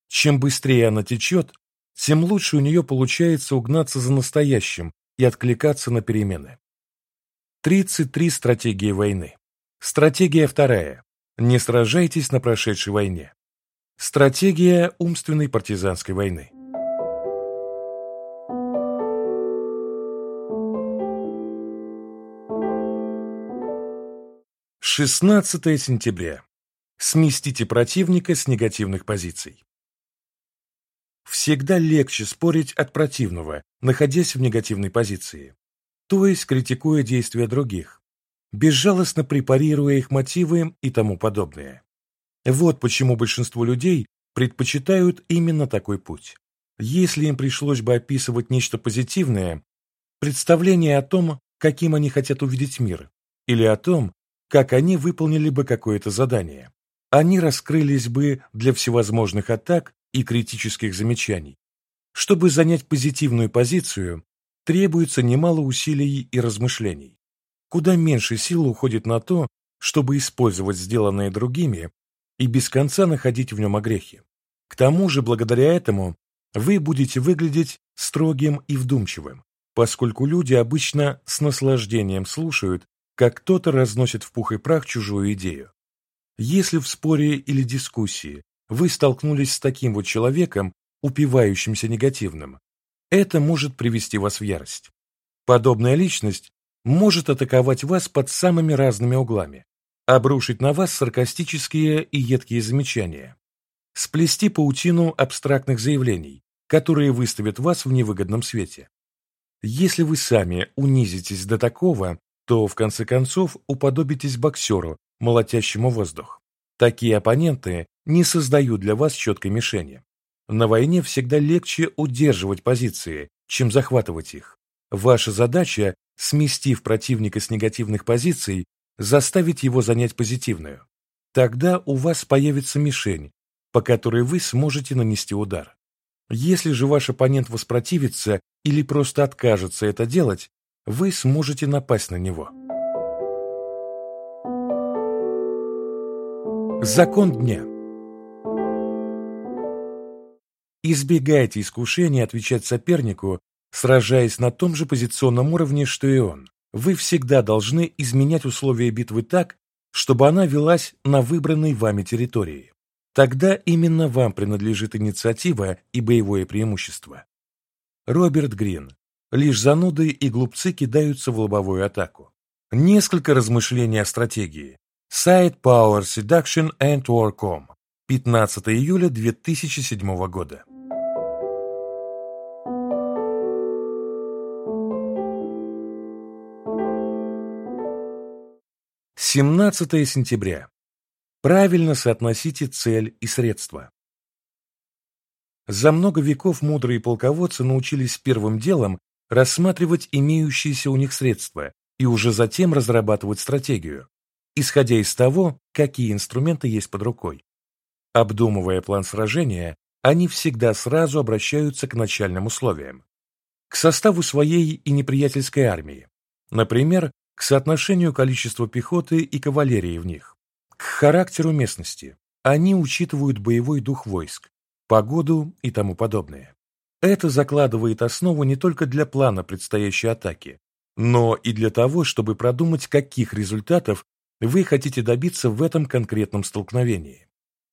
Чем быстрее она течет, тем лучше у нее получается угнаться за настоящим и откликаться на перемены. 33 стратегии войны. Стратегия вторая. Не сражайтесь на прошедшей войне. Стратегия умственной партизанской войны. Шестнадцатое сентября. Сместите противника с негативных позиций. Всегда легче спорить от противного, находясь в негативной позиции, то есть критикуя действия других, безжалостно препарируя их мотивы и тому подобное. Вот почему большинство людей предпочитают именно такой путь. Если им пришлось бы описывать нечто позитивное, представление о том, каким они хотят увидеть мир, или о том, как они выполнили бы какое-то задание, они раскрылись бы для всевозможных атак и критических замечаний. Чтобы занять позитивную позицию, требуется немало усилий и размышлений. Куда меньше сил уходит на то, чтобы использовать сделанное другими и без конца находить в нем огрехи. К тому же, благодаря этому, вы будете выглядеть строгим и вдумчивым, поскольку люди обычно с наслаждением слушают, как кто-то разносит в пух и прах чужую идею. Если в споре или дискуссии вы столкнулись с таким вот человеком, упивающимся негативным, это может привести вас в ярость. Подобная личность может атаковать вас под самыми разными углами, обрушить на вас саркастические и едкие замечания, сплести паутину абстрактных заявлений, которые выставят вас в невыгодном свете. Если вы сами унизитесь до такого, то в конце концов уподобитесь боксеру, молотящему воздух. Такие оппоненты не создают для вас четкой мишени. На войне всегда легче удерживать позиции, чем захватывать их. Ваша задача, сместив противника с негативных позиций, заставить его занять позитивную. Тогда у вас появится мишень, по которой вы сможете нанести удар. Если же ваш оппонент воспротивится или просто откажется это делать, вы сможете напасть на него. Закон дня. Избегайте искушения отвечать сопернику, сражаясь на том же позиционном уровне, что и он. Вы всегда должны изменять условия битвы так, чтобы она велась на выбранной вами территории. Тогда именно вам принадлежит инициатива и боевое преимущество. Роберт Грин. Лишь зануды и глупцы кидаются в лобовую атаку. Несколько размышлений о стратегии. Сайт Power Seduction and War.com. 15 июля 2007 года. Семнадцатое сентября. Правильно соотносите цель и средства. За много веков мудрые полководцы научились первым делом рассматривать имеющиеся у них средства и уже затем разрабатывать стратегию, исходя из того, какие инструменты есть под рукой. Обдумывая план сражения, они всегда сразу обращаются к начальным условиям. К составу своей и неприятельской армии, например, к соотношению количества пехоты и кавалерии в них, к характеру местности. Они учитывают боевой дух войск, погоду и тому подобное. Это закладывает основу не только для плана предстоящей атаки, но и для того, чтобы продумать, каких результатов вы хотите добиться в этом конкретном столкновении.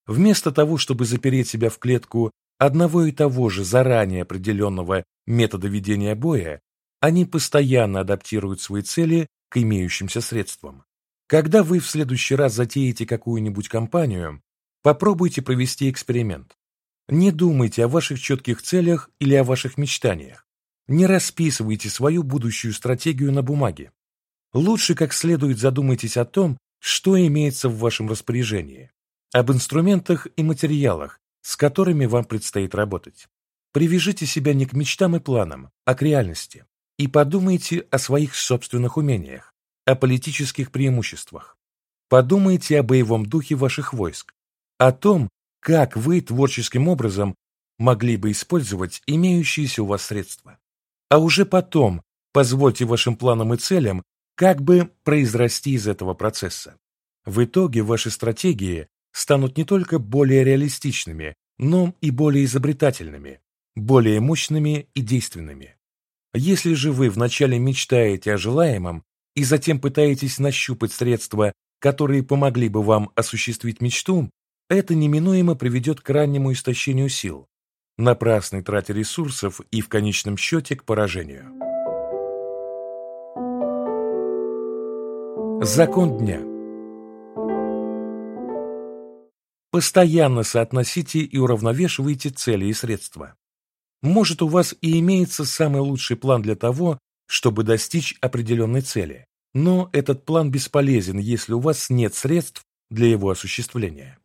Вместо того, чтобы запереть себя в клетку одного и того же заранее определенного метода ведения боя, они постоянно адаптируют свои цели к имеющимся средствам. Когда вы в следующий раз затеете какую-нибудь кампанию, попробуйте провести эксперимент. Не думайте о ваших четких целях или о ваших мечтаниях. Не расписывайте свою будущую стратегию на бумаге. Лучше как следует задумайтесь о том, что имеется в вашем распоряжении, об инструментах и материалах, с которыми вам предстоит работать. Привяжите себя не к мечтам и планам, а к реальности и подумайте о своих собственных умениях, о политических преимуществах. Подумайте о боевом духе ваших войск, о том, как вы творческим образом могли бы использовать имеющиеся у вас средства. А уже потом позвольте вашим планам и целям как бы произрасти из этого процесса. В итоге ваши стратегии станут не только более реалистичными, но и более изобретательными, более мощными и действенными. Если же вы вначале мечтаете о желаемом и затем пытаетесь нащупать средства, которые помогли бы вам осуществить мечту, это неминуемо приведет к раннему истощению сил, напрасной трате ресурсов и в конечном счете к поражению. Закон дня Постоянно соотносите и уравновешивайте цели и средства. Может, у вас и имеется самый лучший план для того, чтобы достичь определенной цели, но этот план бесполезен, если у вас нет средств для его осуществления.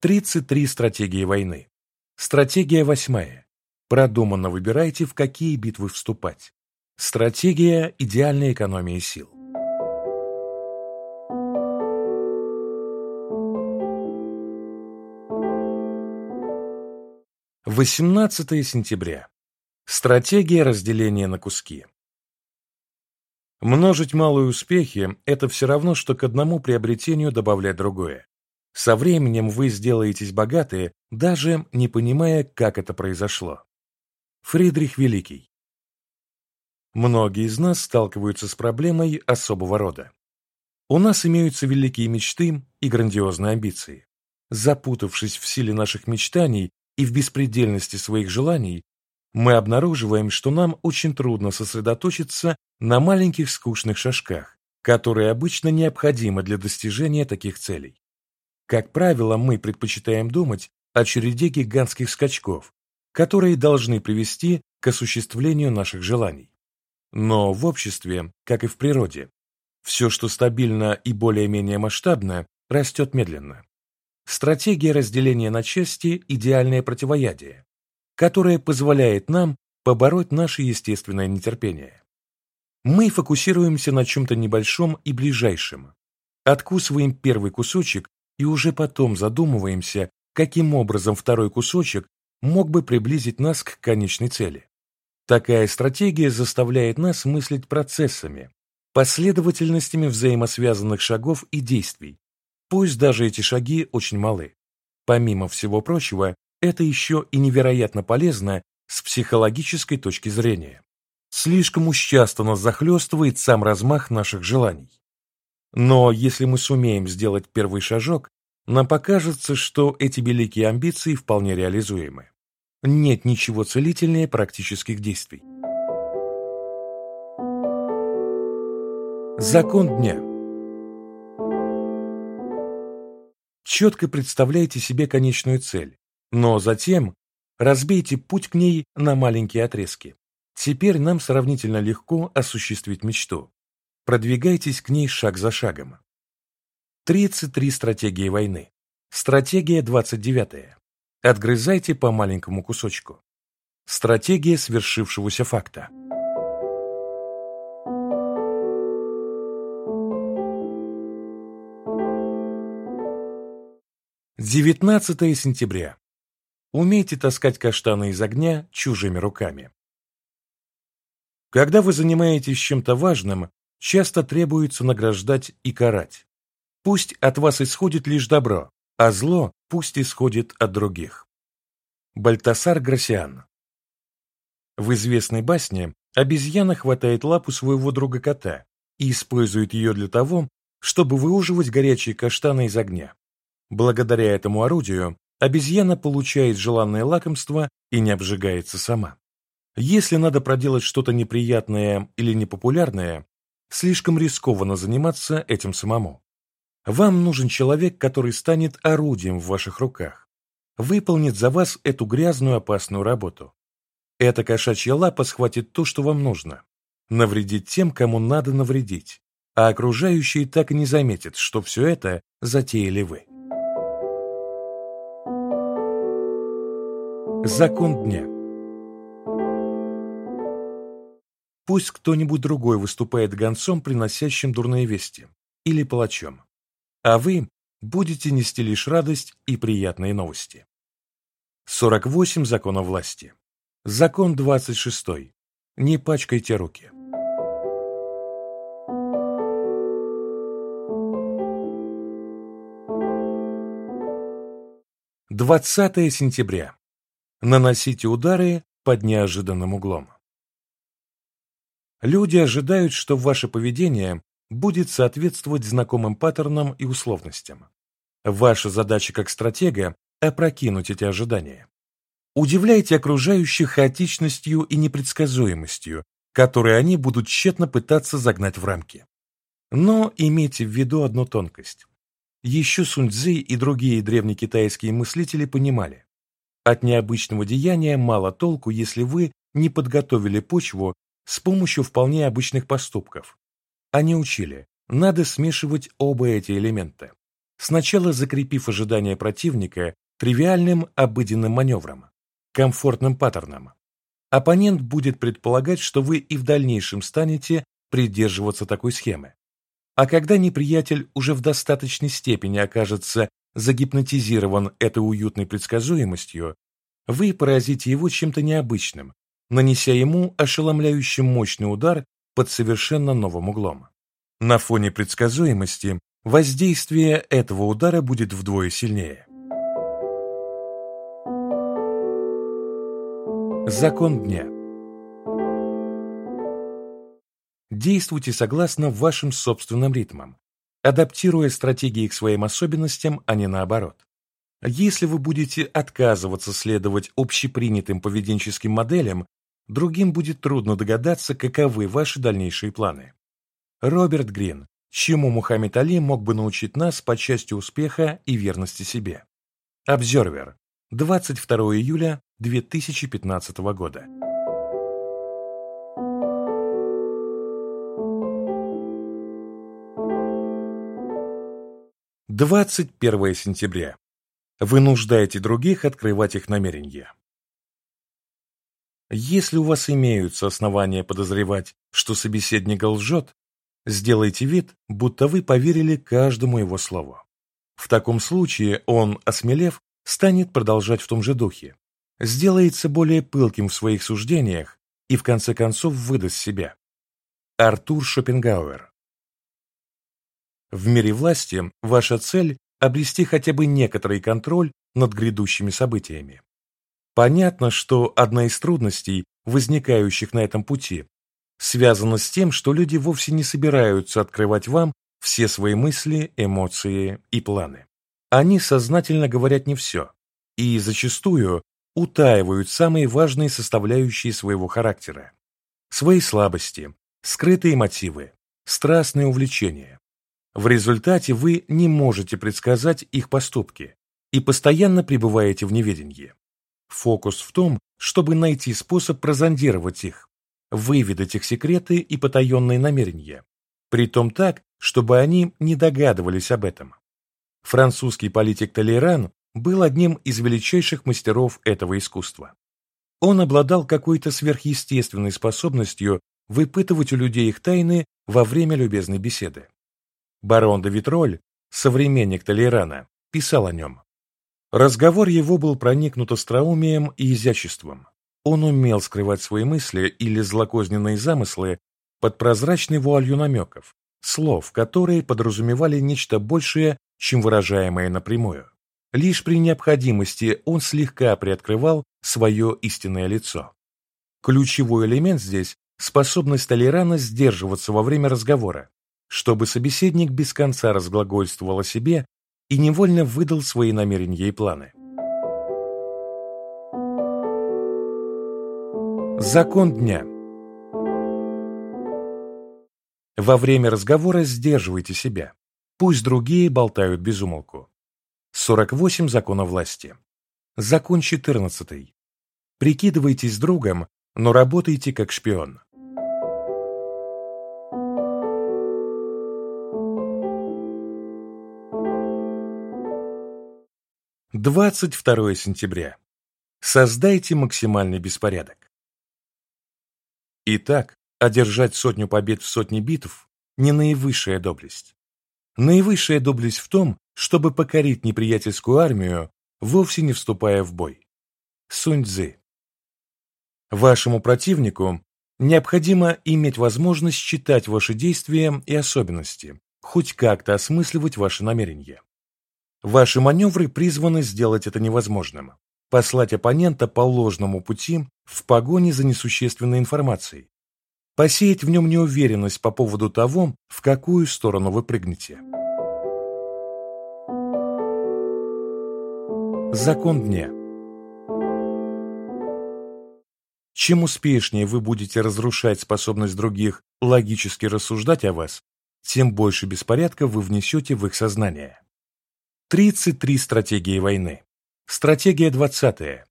33 стратегии войны. Стратегия восьмая. Продуманно выбирайте, в какие битвы вступать. Стратегия идеальной экономии сил. 18 сентября. Стратегия разделения на куски. Множить малые успехи – это все равно, что к одному приобретению добавлять другое. Со временем вы сделаетесь богаты, даже не понимая, как это произошло. Фридрих Великий. Многие из нас сталкиваются с проблемой особого рода. У нас имеются великие мечты и грандиозные амбиции. Запутавшись в силе наших мечтаний, и в беспредельности своих желаний, мы обнаруживаем, что нам очень трудно сосредоточиться на маленьких скучных шажках, которые обычно необходимы для достижения таких целей. Как правило, мы предпочитаем думать о череде гигантских скачков, которые должны привести к осуществлению наших желаний. Но в обществе, как и в природе, все, что стабильно и более-менее масштабно, растет медленно. Стратегия разделения на части – идеальное противоядие, которое позволяет нам побороть наше естественное нетерпение. Мы фокусируемся на чем-то небольшом и ближайшем, откусываем первый кусочек и уже потом задумываемся, каким образом второй кусочек мог бы приблизить нас к конечной цели. Такая стратегия заставляет нас мыслить процессами, последовательностями взаимосвязанных шагов и действий, Пусть даже эти шаги очень малы. Помимо всего прочего, это еще и невероятно полезно с психологической точки зрения. Слишком уж часто нас захлестывает сам размах наших желаний. Но если мы сумеем сделать первый шажок, нам покажется, что эти великие амбиции вполне реализуемы. Нет ничего целительнее практических действий. Закон дня четко представляйте себе конечную цель, но затем разбейте путь к ней на маленькие отрезки. Теперь нам сравнительно легко осуществить мечту. Продвигайтесь к ней шаг за шагом. 33 стратегии войны. Стратегия 29. Отгрызайте по маленькому кусочку. Стратегия свершившегося факта. 19 сентября. Умейте таскать каштаны из огня чужими руками. Когда вы занимаетесь чем-то важным, часто требуется награждать и карать. Пусть от вас исходит лишь добро, а зло пусть исходит от других. Бальтасар Грасиан В известной басне обезьяна хватает лапу своего друга кота и использует ее для того, чтобы выуживать горячие каштаны из огня. Благодаря этому орудию обезьяна получает желанное лакомство и не обжигается сама. Если надо проделать что-то неприятное или непопулярное, слишком рискованно заниматься этим самому. Вам нужен человек, который станет орудием в ваших руках, выполнит за вас эту грязную опасную работу. Эта кошачья лапа схватит то, что вам нужно, навредит тем, кому надо навредить, а окружающие так и не заметят, что все это затеяли вы. Закон дня Пусть кто-нибудь другой выступает гонцом, приносящим дурные вести, или палачом, а вы будете нести лишь радость и приятные новости. 48 законов власти. Закон 26. Не пачкайте руки. 20 сентября. Наносите удары под неожиданным углом. Люди ожидают, что ваше поведение будет соответствовать знакомым паттернам и условностям. Ваша задача как стратега – опрокинуть эти ожидания. Удивляйте окружающих хаотичностью и непредсказуемостью, которые они будут тщетно пытаться загнать в рамки. Но имейте в виду одну тонкость. Еще Сунь-Цзы и другие древнекитайские мыслители понимали, от необычного деяния мало толку, если вы не подготовили почву с помощью вполне обычных поступков. Они учили, надо смешивать оба эти элемента, сначала закрепив ожидания противника тривиальным обыденным маневром, комфортным паттерном. Оппонент будет предполагать, что вы и в дальнейшем станете придерживаться такой схемы. А когда неприятель уже в достаточной степени окажется загипнотизирован этой уютной предсказуемостью, вы поразите его чем-то необычным, нанеся ему ошеломляющий мощный удар под совершенно новым углом. На фоне предсказуемости воздействие этого удара будет вдвое сильнее. Закон дня Действуйте согласно вашим собственным ритмам, адаптируя стратегии к своим особенностям, а не наоборот. Если вы будете отказываться следовать общепринятым поведенческим моделям, другим будет трудно догадаться, каковы ваши дальнейшие планы. Роберт Грин, чему Мухаммед Али мог бы научить нас по части успеха и верности себе. Обзервер, 22 июля 2015 года. 21 сентября. Вынуждаете других открывать их намерения. Если у вас имеются основания подозревать, что собеседник лжет, сделайте вид, будто вы поверили каждому его слову. В таком случае он, осмелев, станет продолжать в том же духе, сделается более пылким в своих суждениях и в конце концов выдаст себя. Артур Шопенгауэр в мире власти ваша цель – обрести хотя бы некоторый контроль над грядущими событиями. Понятно, что одна из трудностей, возникающих на этом пути, связана с тем, что люди вовсе не собираются открывать вам все свои мысли, эмоции и планы. Они сознательно говорят не все и зачастую утаивают самые важные составляющие своего характера. Свои слабости, скрытые мотивы, страстные увлечения, в результате вы не можете предсказать их поступки и постоянно пребываете в неведении. Фокус в том, чтобы найти способ прозондировать их, выведать их секреты и потаенные намерения, притом так, чтобы они не догадывались об этом. Французский политик Толеран был одним из величайших мастеров этого искусства. Он обладал какой-то сверхъестественной способностью выпытывать у людей их тайны во время любезной беседы. Барон де Витроль, современник Толерана, писал о нем. Разговор его был проникнут остроумием и изяществом. Он умел скрывать свои мысли или злокозненные замыслы под прозрачной вуалью намеков, слов, которые подразумевали нечто большее, чем выражаемое напрямую. Лишь при необходимости он слегка приоткрывал свое истинное лицо. Ключевой элемент здесь – способность Толерана сдерживаться во время разговора, чтобы собеседник без конца разглагольствовал о себе и невольно выдал свои намерения и планы. Закон дня. Во время разговора сдерживайте себя. Пусть другие болтают без умолку. 48 законов власти. Закон 14. Прикидывайтесь другом, но работайте как шпион. Двадцать второе сентября. Создайте максимальный беспорядок. Итак, одержать сотню побед в сотне битв – не наивысшая доблесть. Наивысшая доблесть в том, чтобы покорить неприятельскую армию, вовсе не вступая в бой. Сунь Цзы. Вашему противнику необходимо иметь возможность читать ваши действия и особенности, хоть как-то осмысливать ваши намерения. Ваши маневры призваны сделать это невозможным послать оппонента по ложному пути в погоне за несущественной информацией, посеять в нем неуверенность по поводу того, в какую сторону вы прыгнете. Закон дня Чем успешнее вы будете разрушать способность других логически рассуждать о вас, тем больше беспорядка вы внесете в их сознание. 33 стратегии войны. Стратегия 20.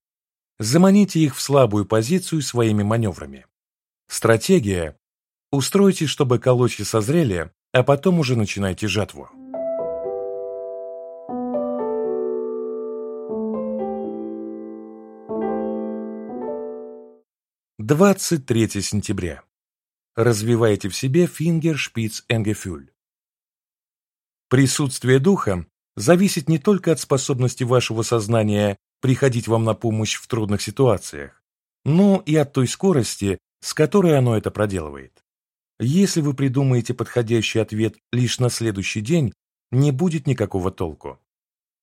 Заманите их в слабую позицию своими маневрами. Стратегия. Устройте, чтобы колосья созрели, а потом уже начинайте жатву. Двадцать третье сентября. Развивайте в себе фингер, шпиц, энгефюль. Присутствие духа зависит не только от способности вашего сознания приходить вам на помощь в трудных ситуациях, но и от той скорости, с которой оно это проделывает. Если вы придумаете подходящий ответ лишь на следующий день, не будет никакого толку.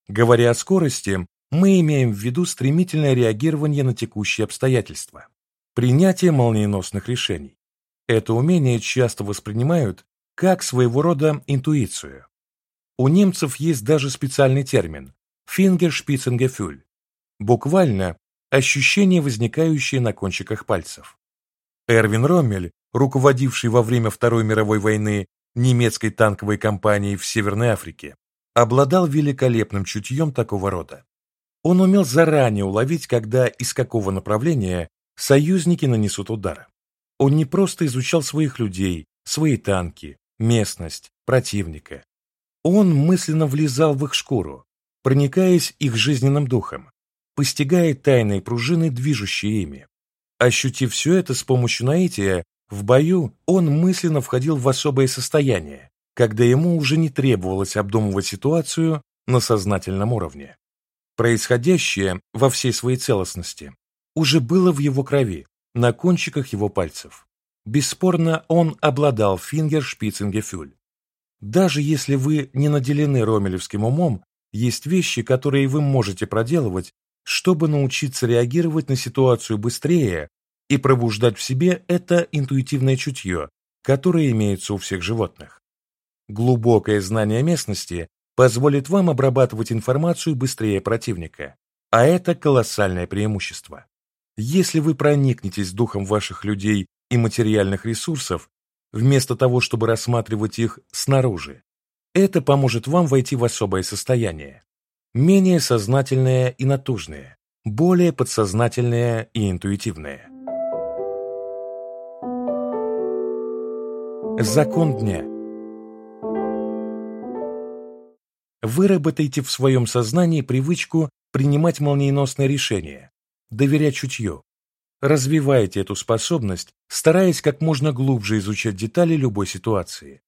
Говоря о скорости, мы имеем в виду стремительное реагирование на текущие обстоятельства, принятие молниеносных решений. Это умение часто воспринимают как своего рода интуицию. У немцев есть даже специальный термин «фингершпиценгефюль», буквально ощущение, возникающее на кончиках пальцев. Эрвин Роммель, руководивший во время Второй мировой войны немецкой танковой компанией в Северной Африке, обладал великолепным чутьем такого рода. Он умел заранее уловить, когда и с какого направления союзники нанесут удар. Он не просто изучал своих людей, свои танки, местность, противника. Он мысленно влезал в их шкуру, проникаясь их жизненным духом, постигая тайные пружины, движущие ими. Ощутив все это с помощью наития, в бою он мысленно входил в особое состояние, когда ему уже не требовалось обдумывать ситуацию на сознательном уровне. Происходящее во всей своей целостности уже было в его крови, на кончиках его пальцев. Бесспорно, он обладал фингер-шпиценгефюль, даже если вы не наделены ромелевским умом, есть вещи, которые вы можете проделывать, чтобы научиться реагировать на ситуацию быстрее и пробуждать в себе это интуитивное чутье, которое имеется у всех животных. Глубокое знание местности позволит вам обрабатывать информацию быстрее противника, а это колоссальное преимущество. Если вы проникнетесь духом ваших людей и материальных ресурсов, вместо того, чтобы рассматривать их снаружи. Это поможет вам войти в особое состояние, менее сознательное и натужное, более подсознательное и интуитивное. Закон дня Выработайте в своем сознании привычку принимать молниеносные решения, доверять чутью, Развивайте эту способность, стараясь как можно глубже изучать детали любой ситуации.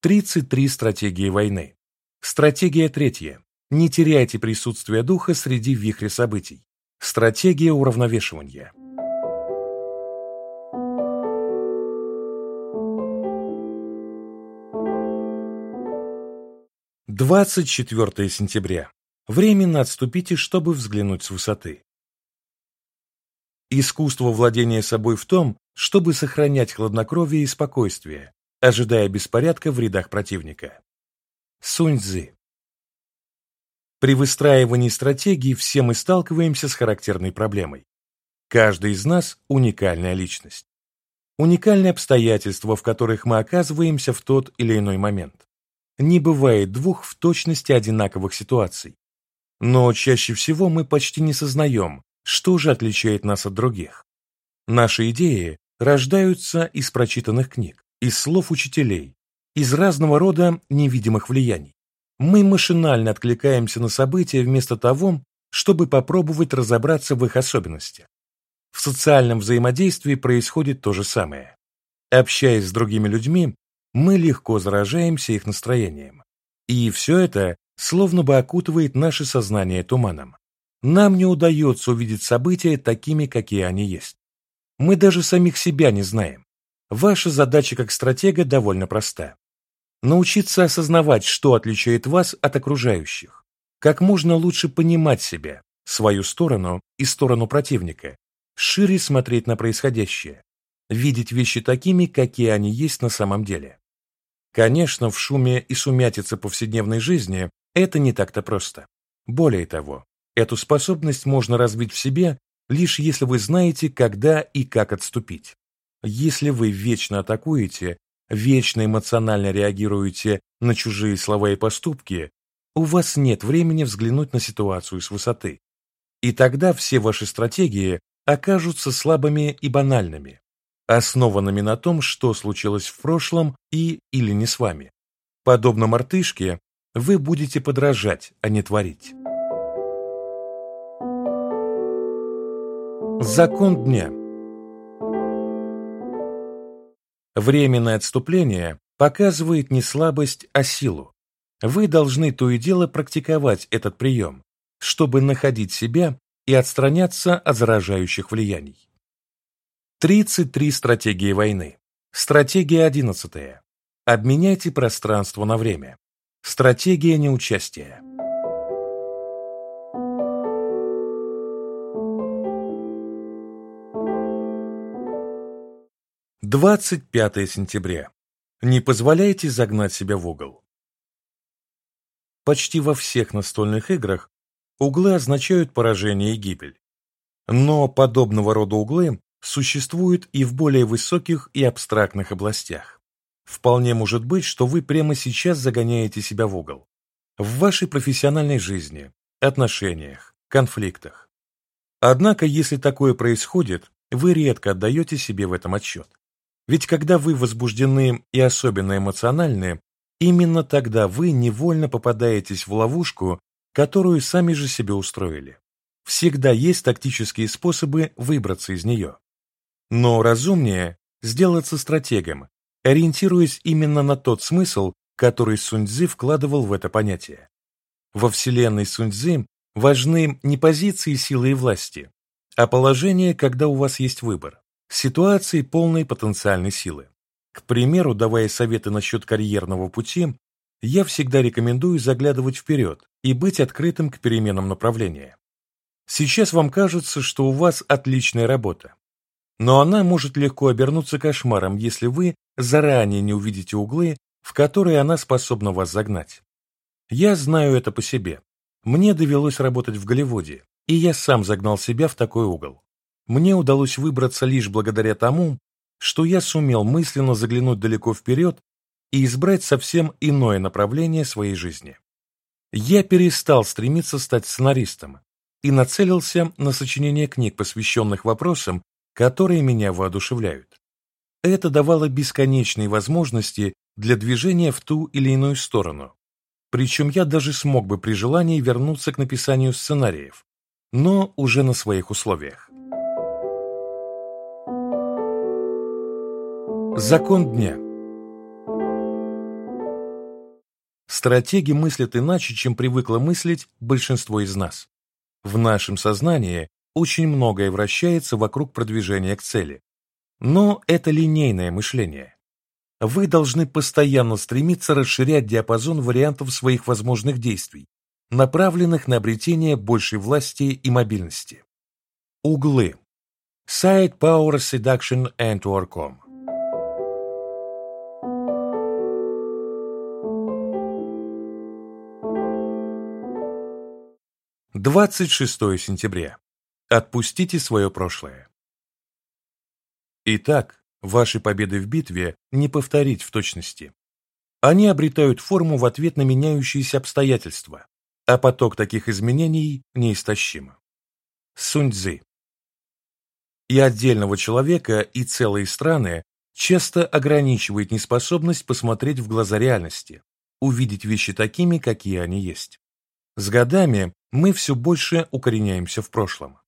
33 стратегии войны. Стратегия третья. Не теряйте присутствие духа среди вихря событий. Стратегия уравновешивания. Двадцать четвертое сентября. Временно отступите, чтобы взглянуть с высоты. Искусство владения собой в том, чтобы сохранять хладнокровие и спокойствие, ожидая беспорядка в рядах противника. Сунь Цзы При выстраивании стратегии все мы сталкиваемся с характерной проблемой. Каждый из нас – уникальная личность. Уникальные обстоятельства, в которых мы оказываемся в тот или иной момент. Не бывает двух в точности одинаковых ситуаций. Но чаще всего мы почти не сознаем, что же отличает нас от других. Наши идеи рождаются из прочитанных книг, из слов учителей, из разного рода невидимых влияний. Мы машинально откликаемся на события вместо того, чтобы попробовать разобраться в их особенностях. В социальном взаимодействии происходит то же самое. Общаясь с другими людьми, мы легко заражаемся их настроением. И все это словно бы окутывает наше сознание туманом. Нам не удается увидеть события такими, какие они есть. Мы даже самих себя не знаем. Ваша задача как стратега довольно проста. Научиться осознавать, что отличает вас от окружающих. Как можно лучше понимать себя, свою сторону и сторону противника, шире смотреть на происходящее, видеть вещи такими, какие они есть на самом деле. Конечно, в шуме и сумятице повседневной жизни это не так-то просто. Более того, эту способность можно развить в себе, лишь если вы знаете, когда и как отступить. Если вы вечно атакуете, вечно эмоционально реагируете на чужие слова и поступки, у вас нет времени взглянуть на ситуацию с высоты. И тогда все ваши стратегии окажутся слабыми и банальными, основанными на том, что случилось в прошлом и или не с вами. Подобно мартышке, вы будете подражать, а не творить. Закон дня Временное отступление показывает не слабость, а силу. Вы должны то и дело практиковать этот прием, чтобы находить себя и отстраняться от заражающих влияний. 33 стратегии войны. Стратегия 11. Обменяйте пространство на время. Стратегия неучастия. Двадцать пятое сентября. Не позволяйте загнать себя в угол. Почти во всех настольных играх углы означают поражение и гибель. Но подобного рода углы существуют и в более высоких и абстрактных областях. Вполне может быть, что вы прямо сейчас загоняете себя в угол. В вашей профессиональной жизни, отношениях, конфликтах. Однако, если такое происходит, вы редко отдаете себе в этом отчет. Ведь когда вы возбуждены и особенно эмоциональны, именно тогда вы невольно попадаетесь в ловушку, которую сами же себе устроили. Всегда есть тактические способы выбраться из нее. Но разумнее сделаться стратегом, ориентируясь именно на тот смысл, который Суньцзы вкладывал в это понятие. Во вселенной Суньцзы важны не позиции силы и власти, а положение, когда у вас есть выбор, ситуации полной потенциальной силы. К примеру, давая советы насчет карьерного пути, я всегда рекомендую заглядывать вперед и быть открытым к переменам направления. Сейчас вам кажется, что у вас отличная работа, но она может легко обернуться кошмаром, если вы заранее не увидите углы, в которые она способна вас загнать. Я знаю это по себе. Мне довелось работать в Голливуде, и я сам загнал себя в такой угол. Мне удалось выбраться лишь благодаря тому, что я сумел мысленно заглянуть далеко вперед и избрать совсем иное направление своей жизни. Я перестал стремиться стать сценаристом и нацелился на сочинение книг, посвященных вопросам, которые меня воодушевляют. Это давало бесконечные возможности для движения в ту или иную сторону. Причем я даже смог бы при желании вернуться к написанию сценариев, но уже на своих условиях. Закон дня Стратеги мыслят иначе, чем привыкло мыслить большинство из нас. В нашем сознании очень многое вращается вокруг продвижения к цели. Но это линейное мышление. Вы должны постоянно стремиться расширять диапазон вариантов своих возможных действий, направленных на обретение большей власти и мобильности. Углы. Сайт Power Seduction and Work.com 26 сентября. Отпустите свое прошлое. Итак, ваши победы в битве не повторить в точности. Они обретают форму в ответ на меняющиеся обстоятельства, а поток таких изменений неистощим. Сунь Цзы. И отдельного человека, и целые страны часто ограничивает неспособность посмотреть в глаза реальности, увидеть вещи такими, какие они есть. С годами мы все больше укореняемся в прошлом.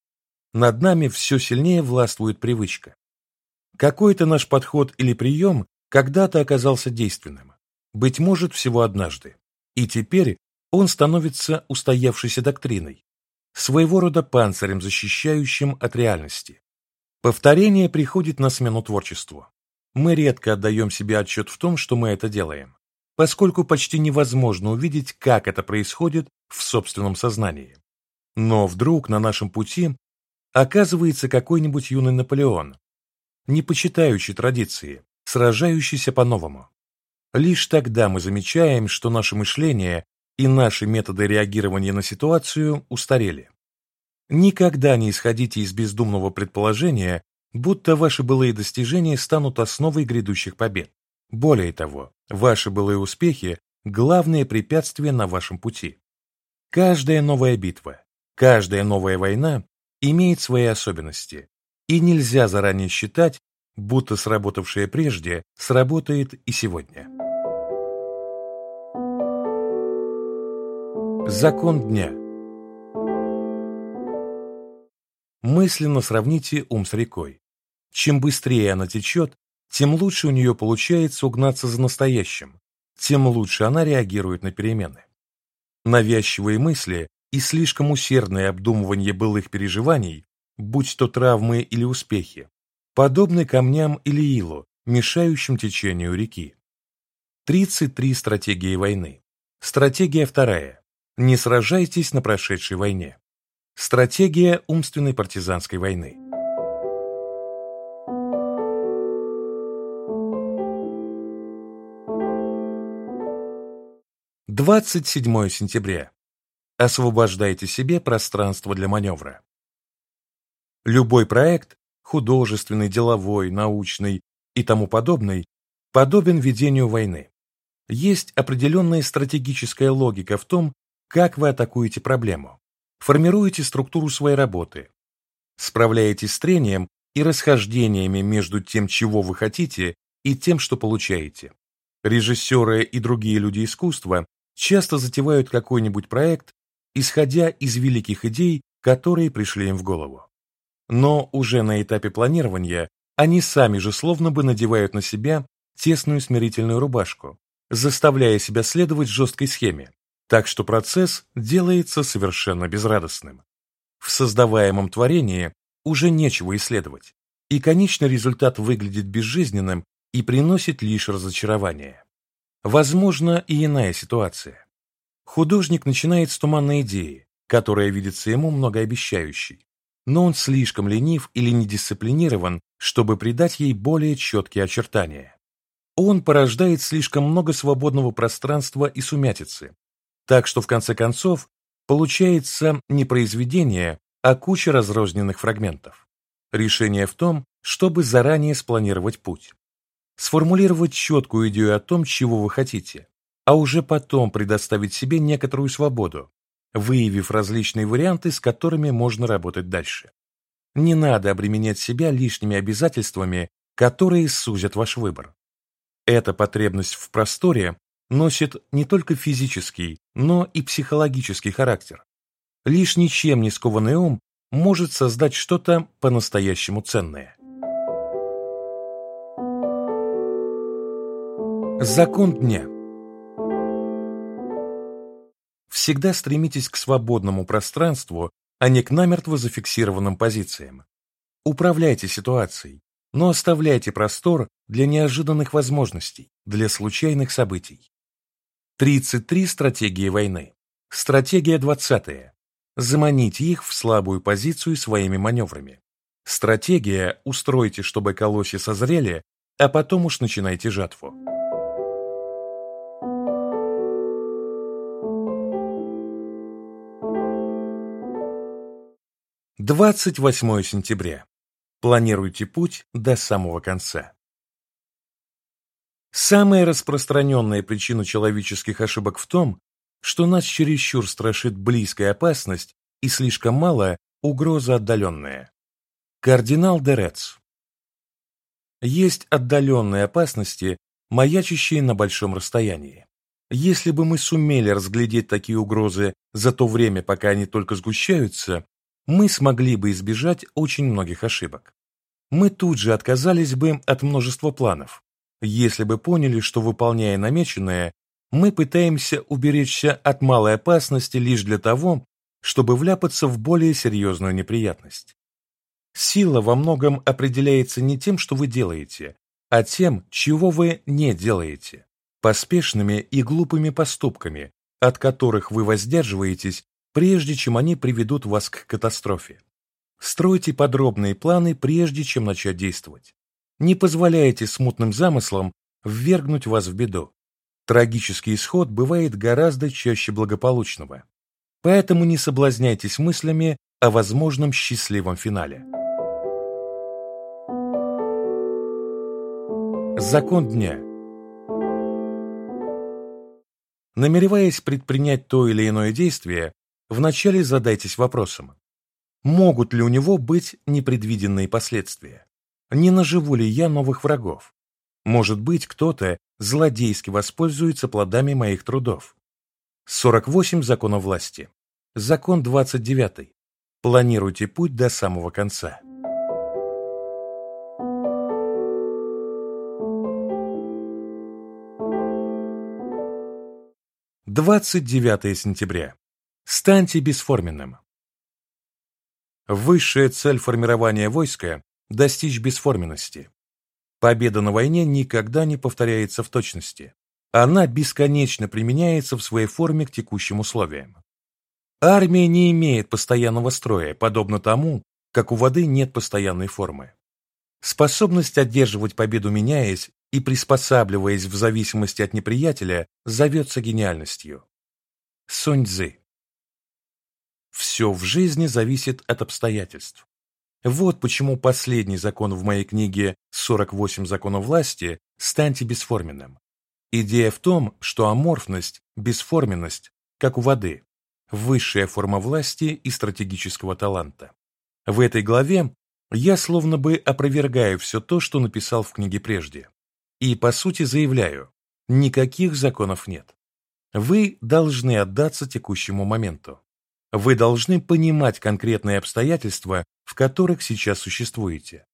Над нами все сильнее властвует привычка. Какой-то наш подход или прием когда-то оказался действенным, быть может, всего однажды, и теперь он становится устоявшейся доктриной, своего рода панцирем, защищающим от реальности. Повторение приходит на смену творчеству. Мы редко отдаем себе отчет в том, что мы это делаем, поскольку почти невозможно увидеть, как это происходит в собственном сознании. Но вдруг на нашем пути оказывается какой-нибудь юный Наполеон, не почитающий традиции, сражающийся по-новому. Лишь тогда мы замечаем, что наше мышление и наши методы реагирования на ситуацию устарели. Никогда не исходите из бездумного предположения, будто ваши былые достижения станут основой грядущих побед. Более того, ваши былые успехи – главное препятствие на вашем пути. Каждая новая битва, каждая новая война имеет свои особенности, и нельзя заранее считать, будто сработавшее прежде сработает и сегодня. Закон дня Мысленно сравните ум с рекой. Чем быстрее она течет, тем лучше у нее получается угнаться за настоящим, тем лучше она реагирует на перемены. Навязчивые мысли и слишком усердное обдумывание былых переживаний, будь то травмы или успехи, подобны камням или илу, мешающим течению реки. 33 стратегии войны. Стратегия вторая. Не сражайтесь на прошедшей войне. Стратегия умственной партизанской войны. Двадцать седьмое сентября. Освобождайте себе пространство для маневра. Любой проект, художественный, деловой, научный и тому подобный, подобен ведению войны. Есть определенная стратегическая логика в том, как вы атакуете проблему формируете структуру своей работы, справляетесь с трением и расхождениями между тем, чего вы хотите, и тем, что получаете. Режиссеры и другие люди искусства часто затевают какой-нибудь проект, исходя из великих идей, которые пришли им в голову. Но уже на этапе планирования они сами же словно бы надевают на себя тесную смирительную рубашку, заставляя себя следовать жесткой схеме, так что процесс делается совершенно безрадостным. В создаваемом творении уже нечего исследовать, и конечный результат выглядит безжизненным и приносит лишь разочарование. Возможно и иная ситуация. Художник начинает с туманной идеи, которая видится ему многообещающей, но он слишком ленив или недисциплинирован, чтобы придать ей более четкие очертания. Он порождает слишком много свободного пространства и сумятицы, так что в конце концов получается не произведение, а куча разрозненных фрагментов. Решение в том, чтобы заранее спланировать путь. Сформулировать четкую идею о том, чего вы хотите, а уже потом предоставить себе некоторую свободу, выявив различные варианты, с которыми можно работать дальше. Не надо обременять себя лишними обязательствами, которые сузят ваш выбор. Эта потребность в просторе носит не только физический, но и психологический характер. Лишь ничем не скованный ум может создать что-то по-настоящему ценное. Закон дня Всегда стремитесь к свободному пространству, а не к намертво зафиксированным позициям. Управляйте ситуацией, но оставляйте простор для неожиданных возможностей, для случайных событий. 33 стратегии войны. Стратегия 20. Заманить их в слабую позицию своими маневрами. Стратегия «устройте, чтобы колосья созрели», а потом уж начинайте жатву. 28 сентября. Планируйте путь до самого конца. Самая распространенная причина человеческих ошибок в том, что нас чересчур страшит близкая опасность и слишком мало угроза отдаленная. Кардинал Дерец. Есть отдаленные опасности, маячащие на большом расстоянии. Если бы мы сумели разглядеть такие угрозы за то время, пока они только сгущаются, мы смогли бы избежать очень многих ошибок. Мы тут же отказались бы от множества планов, если бы поняли, что, выполняя намеченное, мы пытаемся уберечься от малой опасности лишь для того, чтобы вляпаться в более серьезную неприятность. Сила во многом определяется не тем, что вы делаете, а тем, чего вы не делаете, поспешными и глупыми поступками, от которых вы воздерживаетесь прежде чем они приведут вас к катастрофе. Стройте подробные планы, прежде чем начать действовать. Не позволяйте смутным замыслам ввергнуть вас в беду. Трагический исход бывает гораздо чаще благополучного. Поэтому не соблазняйтесь мыслями о возможном счастливом финале. Закон дня Намереваясь предпринять то или иное действие, Вначале задайтесь вопросом, могут ли у него быть непредвиденные последствия? Не наживу ли я новых врагов? Может быть, кто-то злодейски воспользуется плодами моих трудов. 48 законов власти. Закон 29. Планируйте путь до самого конца. Двадцать девятое сентября. Станьте бесформенным. Высшая цель формирования войска – достичь бесформенности. Победа на войне никогда не повторяется в точности. Она бесконечно применяется в своей форме к текущим условиям. Армия не имеет постоянного строя, подобно тому, как у воды нет постоянной формы. Способность одерживать победу меняясь и приспосабливаясь в зависимости от неприятеля зовется гениальностью. Сунь Цзы все в жизни зависит от обстоятельств. Вот почему последний закон в моей книге «48 законов власти» «Станьте бесформенным». Идея в том, что аморфность, бесформенность, как у воды, высшая форма власти и стратегического таланта. В этой главе я словно бы опровергаю все то, что написал в книге прежде. И, по сути, заявляю, никаких законов нет. Вы должны отдаться текущему моменту. Вы должны понимать конкретные обстоятельства, в которых сейчас существуете.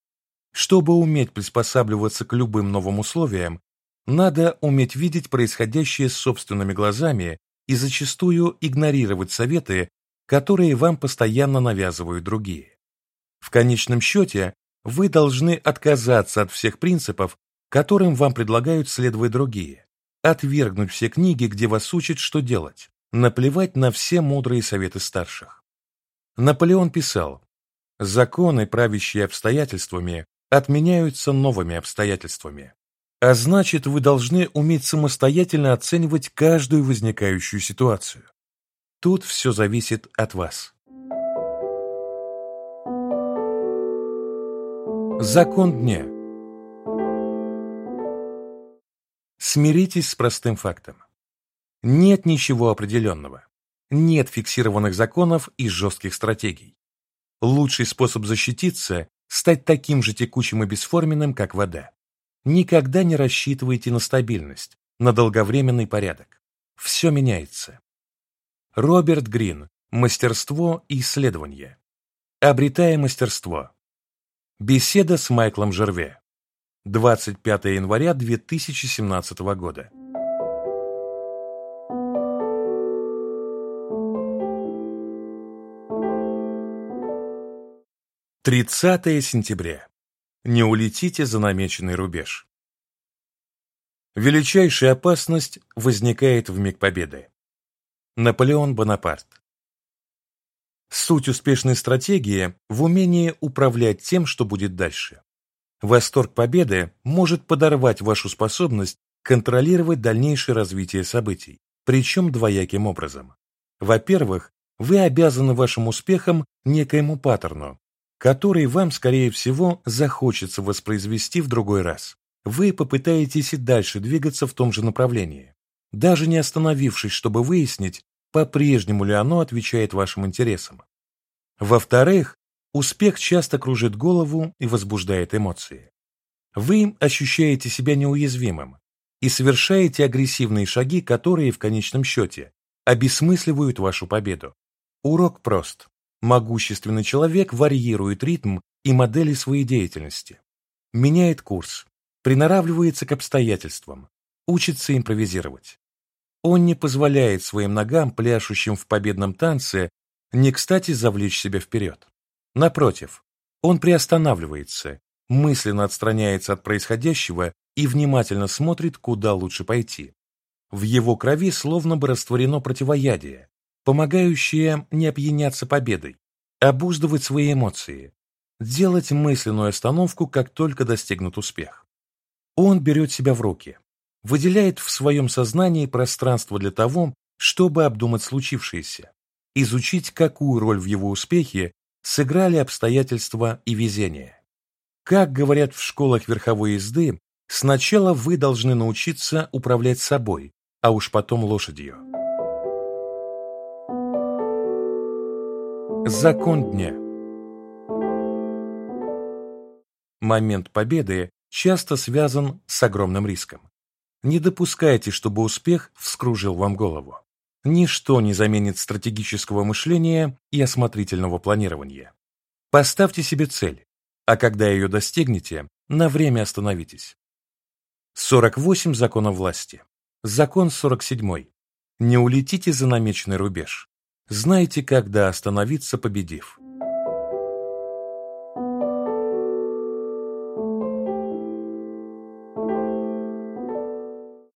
Чтобы уметь приспосабливаться к любым новым условиям, надо уметь видеть происходящее собственными глазами и зачастую игнорировать советы, которые вам постоянно навязывают другие. В конечном счете, вы должны отказаться от всех принципов, которым вам предлагают следовать другие, отвергнуть все книги, где вас учат, что делать, наплевать на все мудрые советы старших. Наполеон писал, «Законы, правящие обстоятельствами, отменяются новыми обстоятельствами. А значит, вы должны уметь самостоятельно оценивать каждую возникающую ситуацию. Тут все зависит от вас. Закон дня Смиритесь с простым фактом. Нет ничего определенного. Нет фиксированных законов и жестких стратегий. Лучший способ защититься – стать таким же текучим и бесформенным, как вода. Никогда не рассчитывайте на стабильность, на долговременный порядок. Все меняется. Роберт Грин. Мастерство и исследование. Обретая мастерство. Беседа с Майклом Жерве. 25 января 2017 года. 30 сентября. Не улетите за намеченный рубеж. Величайшая опасность возникает в миг победы. Наполеон Бонапарт. Суть успешной стратегии в умении управлять тем, что будет дальше. Восторг победы может подорвать вашу способность контролировать дальнейшее развитие событий, причем двояким образом. Во-первых, Вы обязаны вашим успехом некоему паттерну, который вам, скорее всего, захочется воспроизвести в другой раз. Вы попытаетесь и дальше двигаться в том же направлении, даже не остановившись, чтобы выяснить, по-прежнему ли оно отвечает вашим интересам. Во-вторых, успех часто кружит голову и возбуждает эмоции. Вы ощущаете себя неуязвимым и совершаете агрессивные шаги, которые в конечном счете обесмысливают вашу победу. Урок прост. Могущественный человек варьирует ритм и модели своей деятельности, меняет курс, приноравливается к обстоятельствам, учится импровизировать. Он не позволяет своим ногам, пляшущим в победном танце, не кстати завлечь себя вперед. Напротив, он приостанавливается, мысленно отстраняется от происходящего и внимательно смотрит, куда лучше пойти. В его крови словно бы растворено противоядие, помогающее не опьяняться победой, обуздывать свои эмоции, делать мысленную остановку, как только достигнут успех. Он берет себя в руки, выделяет в своем сознании пространство для того, чтобы обдумать случившееся, изучить, какую роль в его успехе сыграли обстоятельства и везение. Как говорят в школах верховой езды, сначала вы должны научиться управлять собой, а уж потом лошадью. Закон дня Момент победы часто связан с огромным риском. Не допускайте, чтобы успех вскружил вам голову. Ничто не заменит стратегического мышления и осмотрительного планирования. Поставьте себе цель, а когда ее достигнете, на время остановитесь. 48 законов власти. Закон 47. Не улетите за намеченный рубеж. Знайте, когда остановиться, победив.